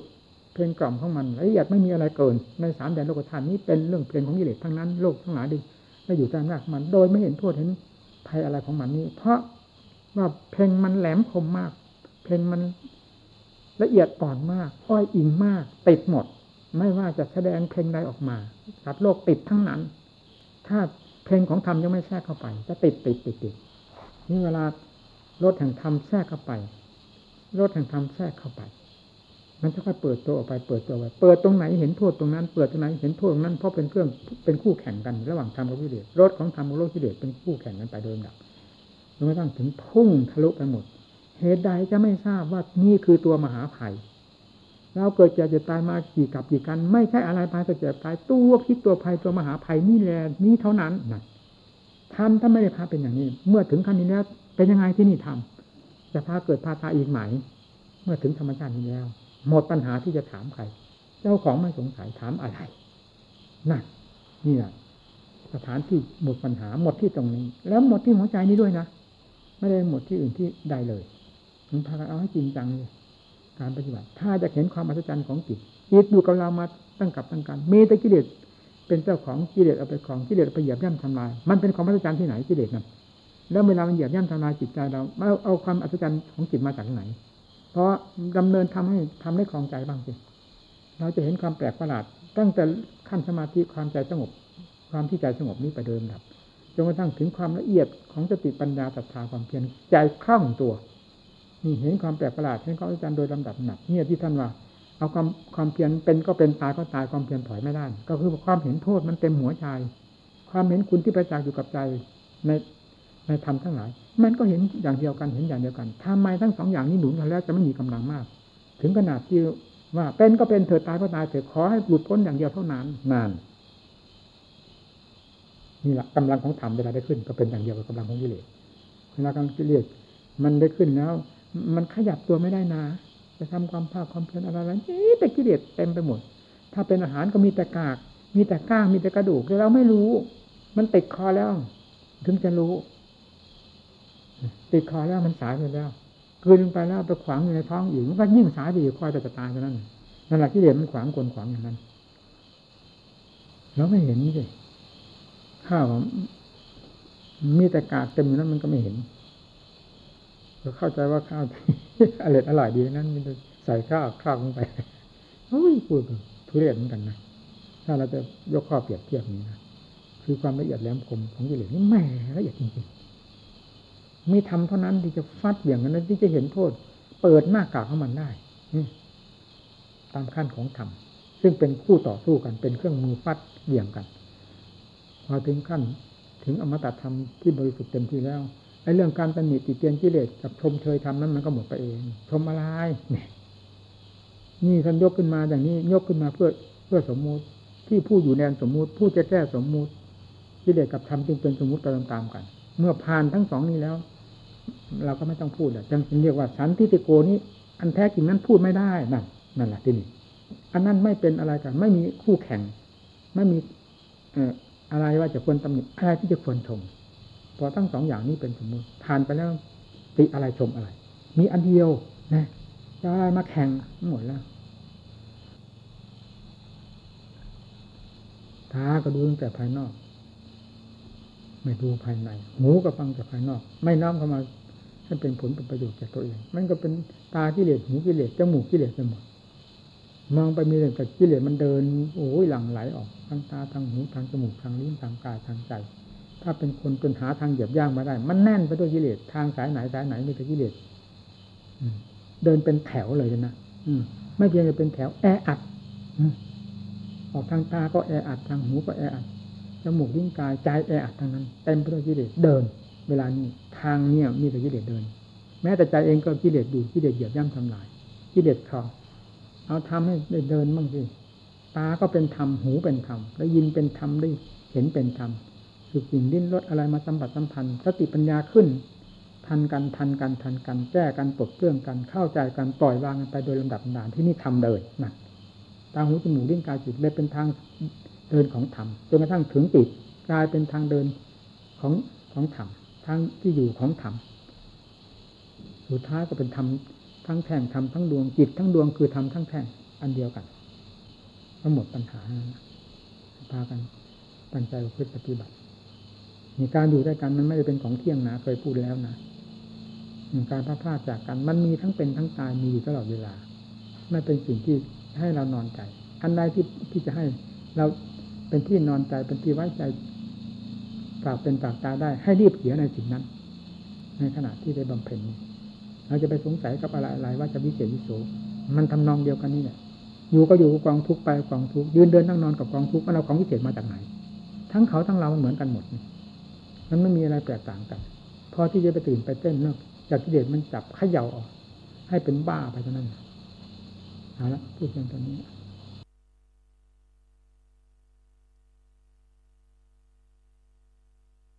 เพลงกล่อมของมันละเอียดไม่มีอะไรเกิน ในสามแดนโลกธาตุนี้เป็นเรื่องเพลงของกิเลสทั้งนั้นโลกทั้งหลายดิได้อยู่ตามหลักมัน โดยไม่เห็นโทษเห็น ภัยอะไรของมันนี้ เพราะว่าเพลงมันแหลมคมมาก เพลงมันละเอียดอ่อนมาก อ้อยอิงมาก ติดหมด ไม่ว่าจะแสดงเพลงใดออกมาสัตว์โลกติดทั้งนั้น ถ้าเพลงของธรรมยังไม่แทรกเข้าไป จะติดติดติดติดนี่เวลารถแห่งธรรมแทรกเข้าไปรถแห่งธรรมแทรกเข้าไป มันจะค่อยเปิดตัวออกไปเปิดตัวออกไปเปิดตรงไหนเห็นโทษตรงนั้น เปิดตรงไหนเห็นโทษตรงนั้นเพราะเป็นเครื่องเป็นคู่แข่งกัน ระหว่างธรรมกับกิเลสรถของธรรมกับรถกิเลสเป็นคู่แข่งกันไปโดยลำดับจนกระทั่งถึงพุ่งทะลุไปหมด เหตุใดจะไม่ทราบว่านี่คือตัวมหาภัยเราเกิดเจ็บจะตายมากี่กับกี่กัน ไม่ใช่อะไรภายเกิดเจ็บตายตัวพิษตัวภัยตัวมหาภัยนี่แหละนี่เท่านั้นนะทำถ้าไม่ได้พาเป็นอย่างนี้ เมื่อถึงขั้นนี้แล้วเป็นยังไงที่นี่ทำจะพาเกิดพาตายอีกไหม เมื่อถึงธรรมชาตินี้แล้ว หมดปัญหาที่จะถามใคร เจ้าของไม่สงสัยถามอะไรนั่นนี่แหละสถานที่หมดปัญหาหมดที่ตรงนี้ แล้วหมดที่หัวใจนี้ด้วยนะไม่ได้หมดที่อื่นที่ใดเลยมันพากันเอาให้จริงจังเลยการปฏิบัติ ถ้าจะเห็นความอัศจรรย์ของจิตจิตอยู่กับเรามาตั้งกับตั้งกันมีแต่กิเลสเป็นเจ้าของกิเลสเอาไปของกิเลสไปเหยียบย่ำทำลาย มันเป็นความอัศจรรย์ที่ไหนกิเลสนั้นแล้วเวลามันเหยียบย่ำทำลายจิตใจเราเอาเอาความอัศจรรย์ของจิตมาจากไหน เพราะดำเนินทำให้ทำให้คลองใจบ้างสิเราจะเห็นความแปลกประหลาด ตั้งแต่ขั้นสมาธิความใจสงบ ความที่ใจสงบนี้ไปเดิมดับจนกระทั่งถึงความละเอียดของสติปัญญาศรัทธาความเพียรใจคล่องตัวนี่เห็นความแปลกประหลาดเห็นความอัศจรรย์โดยลำดับหนักเนี่ยที่ท่านว่า เอาความความเพียรเป็นก็เป็นตายก็ตายความเพียรถอยไม่ได้ ก็คือความเห็นโทษมันเต็มหัวใจ ความเห็นคุณที่ประจักษ์อยู่กับใจใน ในธรรมทั้งหลาย มันก็เห็นอย่างเดียวกันเห็นอย่างเดียวกันทำไมทั้งสองอย่างนี้หนุนกันแล้วจะไม่มีกำลังมาก ถึงขนาดที่ว่าเป็นก็เป็นเถิดตายก็ตายเถิดขอให้หลุดพ้นอย่างเดียวเท่านั้นนานนี่แหละกำลังของธรรมเวลาได้ขึ้น ก็เป็นอย่างเดียวกับกำลังของกิเลสเวลากำลังกิเลสมันได้ขึ้นแล้ว มันขยับตัวไม่ได้นะจะทำความภาคความเพียรอะไรอะไรนี่แต่กิเลสเต็มไปหมด ถ้าเป็นอาหารก็มีแต่กาก มีแต่ก้างมีแต่กระดูกแต่เราไม่รู้ มันติดคอแล้ว ถึงจะรู้ ติดคอแล้วมันสายไปแล้วคืนลงไปแล้วไปขวางอยู่ในท้องอีกมันก็ยิ่งสายไปอีกคอยแต่จะตายเท่านั้นนั่นแหละที่เดียมันขวางกลขวางอย่างนั้นเราไม่เห็นนี่เลยข้าวมีแต่กากเต็มอยู่นั้นมันก็ไม่เห็นเราเข้าใจว่าข้าวอร่อยอร่อยดีนั้นมันใส่ข้าวข้าวลงไปเฮ้ยพูดทุเรศเหมือนกันนะถ้าเราจะยกข้อเปรียบเทียบนี้นะคือความละเอียดแหลมคมของกิเลสนี่แหม่ละเอียดจริงๆ มีทำเท่านั้นที่จะฟัดอย่างนั้นที่จะเห็นโทษ เปิดหน้ากากของมันได้ตามขั้นของธรรมซึ่งเป็นคู่ต่อสู้กันเป็นเครื่องมือฟัดเบี่ยงกันพอถึงขั้นถึงอมตะธรรมที่บริสุทธิ์เต็มที่แล้วไอ้เรื่องการตำหนิติเตียนกิเลสกับชมเชยทำนั้นมันก็หมดไปเอง ชมอะไรนี่นี่ท่านยกขึ้นมาอย่างนี้ยกขึ้นมาเพื่อเพื่อสมมุติที่ผู้อยู่ในสมมุติ ผู้จะแก้สมมุติกิเลสกับธรรมจึงเป็นสมมุติตามๆกัน เมื่อผ่านทั้งสองนี้แล้ว เราก็ไม่ต้องพูดอะจึงเรียกว่าสันติติโกนี้ อันแท้จริงนั้นพูดไม่ได้นั่นนั่นแหละที่นี่อันนั้นไม่เป็นอะไรกัน ไม่มีคู่แข่ง ไม่มีเอ่ออะไรว่าจะควรตำหนิอะไรที่จะควรชมพอทั้งสองอย่างนี้เป็นสมมติผ่านไปแล้วติอะไรชมอะไร มีอันเดียวนะจะอะไรมาแข่งหมดแล้วตาก็ดูตั้งแต่ภายนอก ไม่ดูภายใน หูก็ฟังแต่ภายนอก ไม่น้อมเข้ามา ให้เป็นผลเป็นประโยชน์แก่ตัวเอง มันก็เป็นตากิเลสหูกิเลสจมูกกิเลสไปหมดมองไปมีแต่กิเลสมันเดินโอ้ยหลั่งไหลออกทางตาทางหูทางจมูกทางลิ้นทางกายทางใจ ถ้าเป็นคนจนหาทางเหยียบย่างมาได้ มันแน่นไปด้วยกิเลสทางสายไหนสายไหนมีแต่กิเลสเดินเป็นแถวเลยนะไม่เพียงแต่เป็นแถวแออัดออกทางตาก็แออัดทางหูก็แออัดจมูกลิ้นกายใจแออัดทางนั้นเต็มไปด้วยกิเลสเดิน เวลานี้ทางเนี่ยมีแต่กิเลสเดิน แม้แต่ใจเองก็กิเลสดูกิเลสเหยียบย่ำทำลายกิเลสคลองเอาทำให้ได้เดินบ้างสิตาก็เป็นธรรมหูเป็นธรรมได้ยินเป็นธรรมได้เห็นเป็นธรรมสุกิ่งดิ้นรถอะไรมาสัมผัสสัมพันธ์สติปัญญาขึ้น ทันกันทันกันทันกันแก้กันปลดเปลื้องกันเข้าใจกันปล่อยวางกันไปโดยลำดับนานที่นี่ทำเลยนะตาหูจมูกลิ้นกายจิตเลยเป็นทางเดินของธรรมจนกระทั่งถึงจิตกลายเป็นทางเดินของของธรรม ทางที่อยู่ของธรรมสุดท้ายก็เป็นธรรมทั้งแท่งธรรมทั้งดวงจิตทั้งดวงคือธรรมทั้งแท่งอันเดียวกันก็หมดปัญหาพากันตั้งใจพฤติปฏิบัติมีการอยู่ด้วยกันมันไม่ได้เป็นของเที่ยงนะเคยพูดแล้วนะการพลาดพลาดจากกันมันมีทั้งเป็นทั้งตายมีอยู่ตลอดเวลา ไม่เป็นสิ่งที่ให้เรานอนใจ อันใดที่ที่จะให้เราเป็นที่นอนใจเป็นที่ไว้ใจ ฝากเป็นฝากตาได้ ให้รีบเขียในสิ่งนั้น ในขณะที่ได้บำเพ็ญเราจะไปสงสัยกับอะไรอะไรว่าจะวิเศษวิโสมันทำนองเดียวกันนี่แหละอยู่ก็อยู่กับกองทุกไปกองทุกยืนเดินนั่งนอนกับกองทุกมันเอาของวิเศษมาจากไหน ทั้งเขาทั้งเรามันเหมือนกันหมดมันไม่มีอะไรแตกต่างกันพอที่จะไปตื่นไปเต้นเนอะจากกิเลสมันจับเขย่าออก ให้เป็นบ้าไปเท่านั้นเอาละพูดเพียงเท่านี้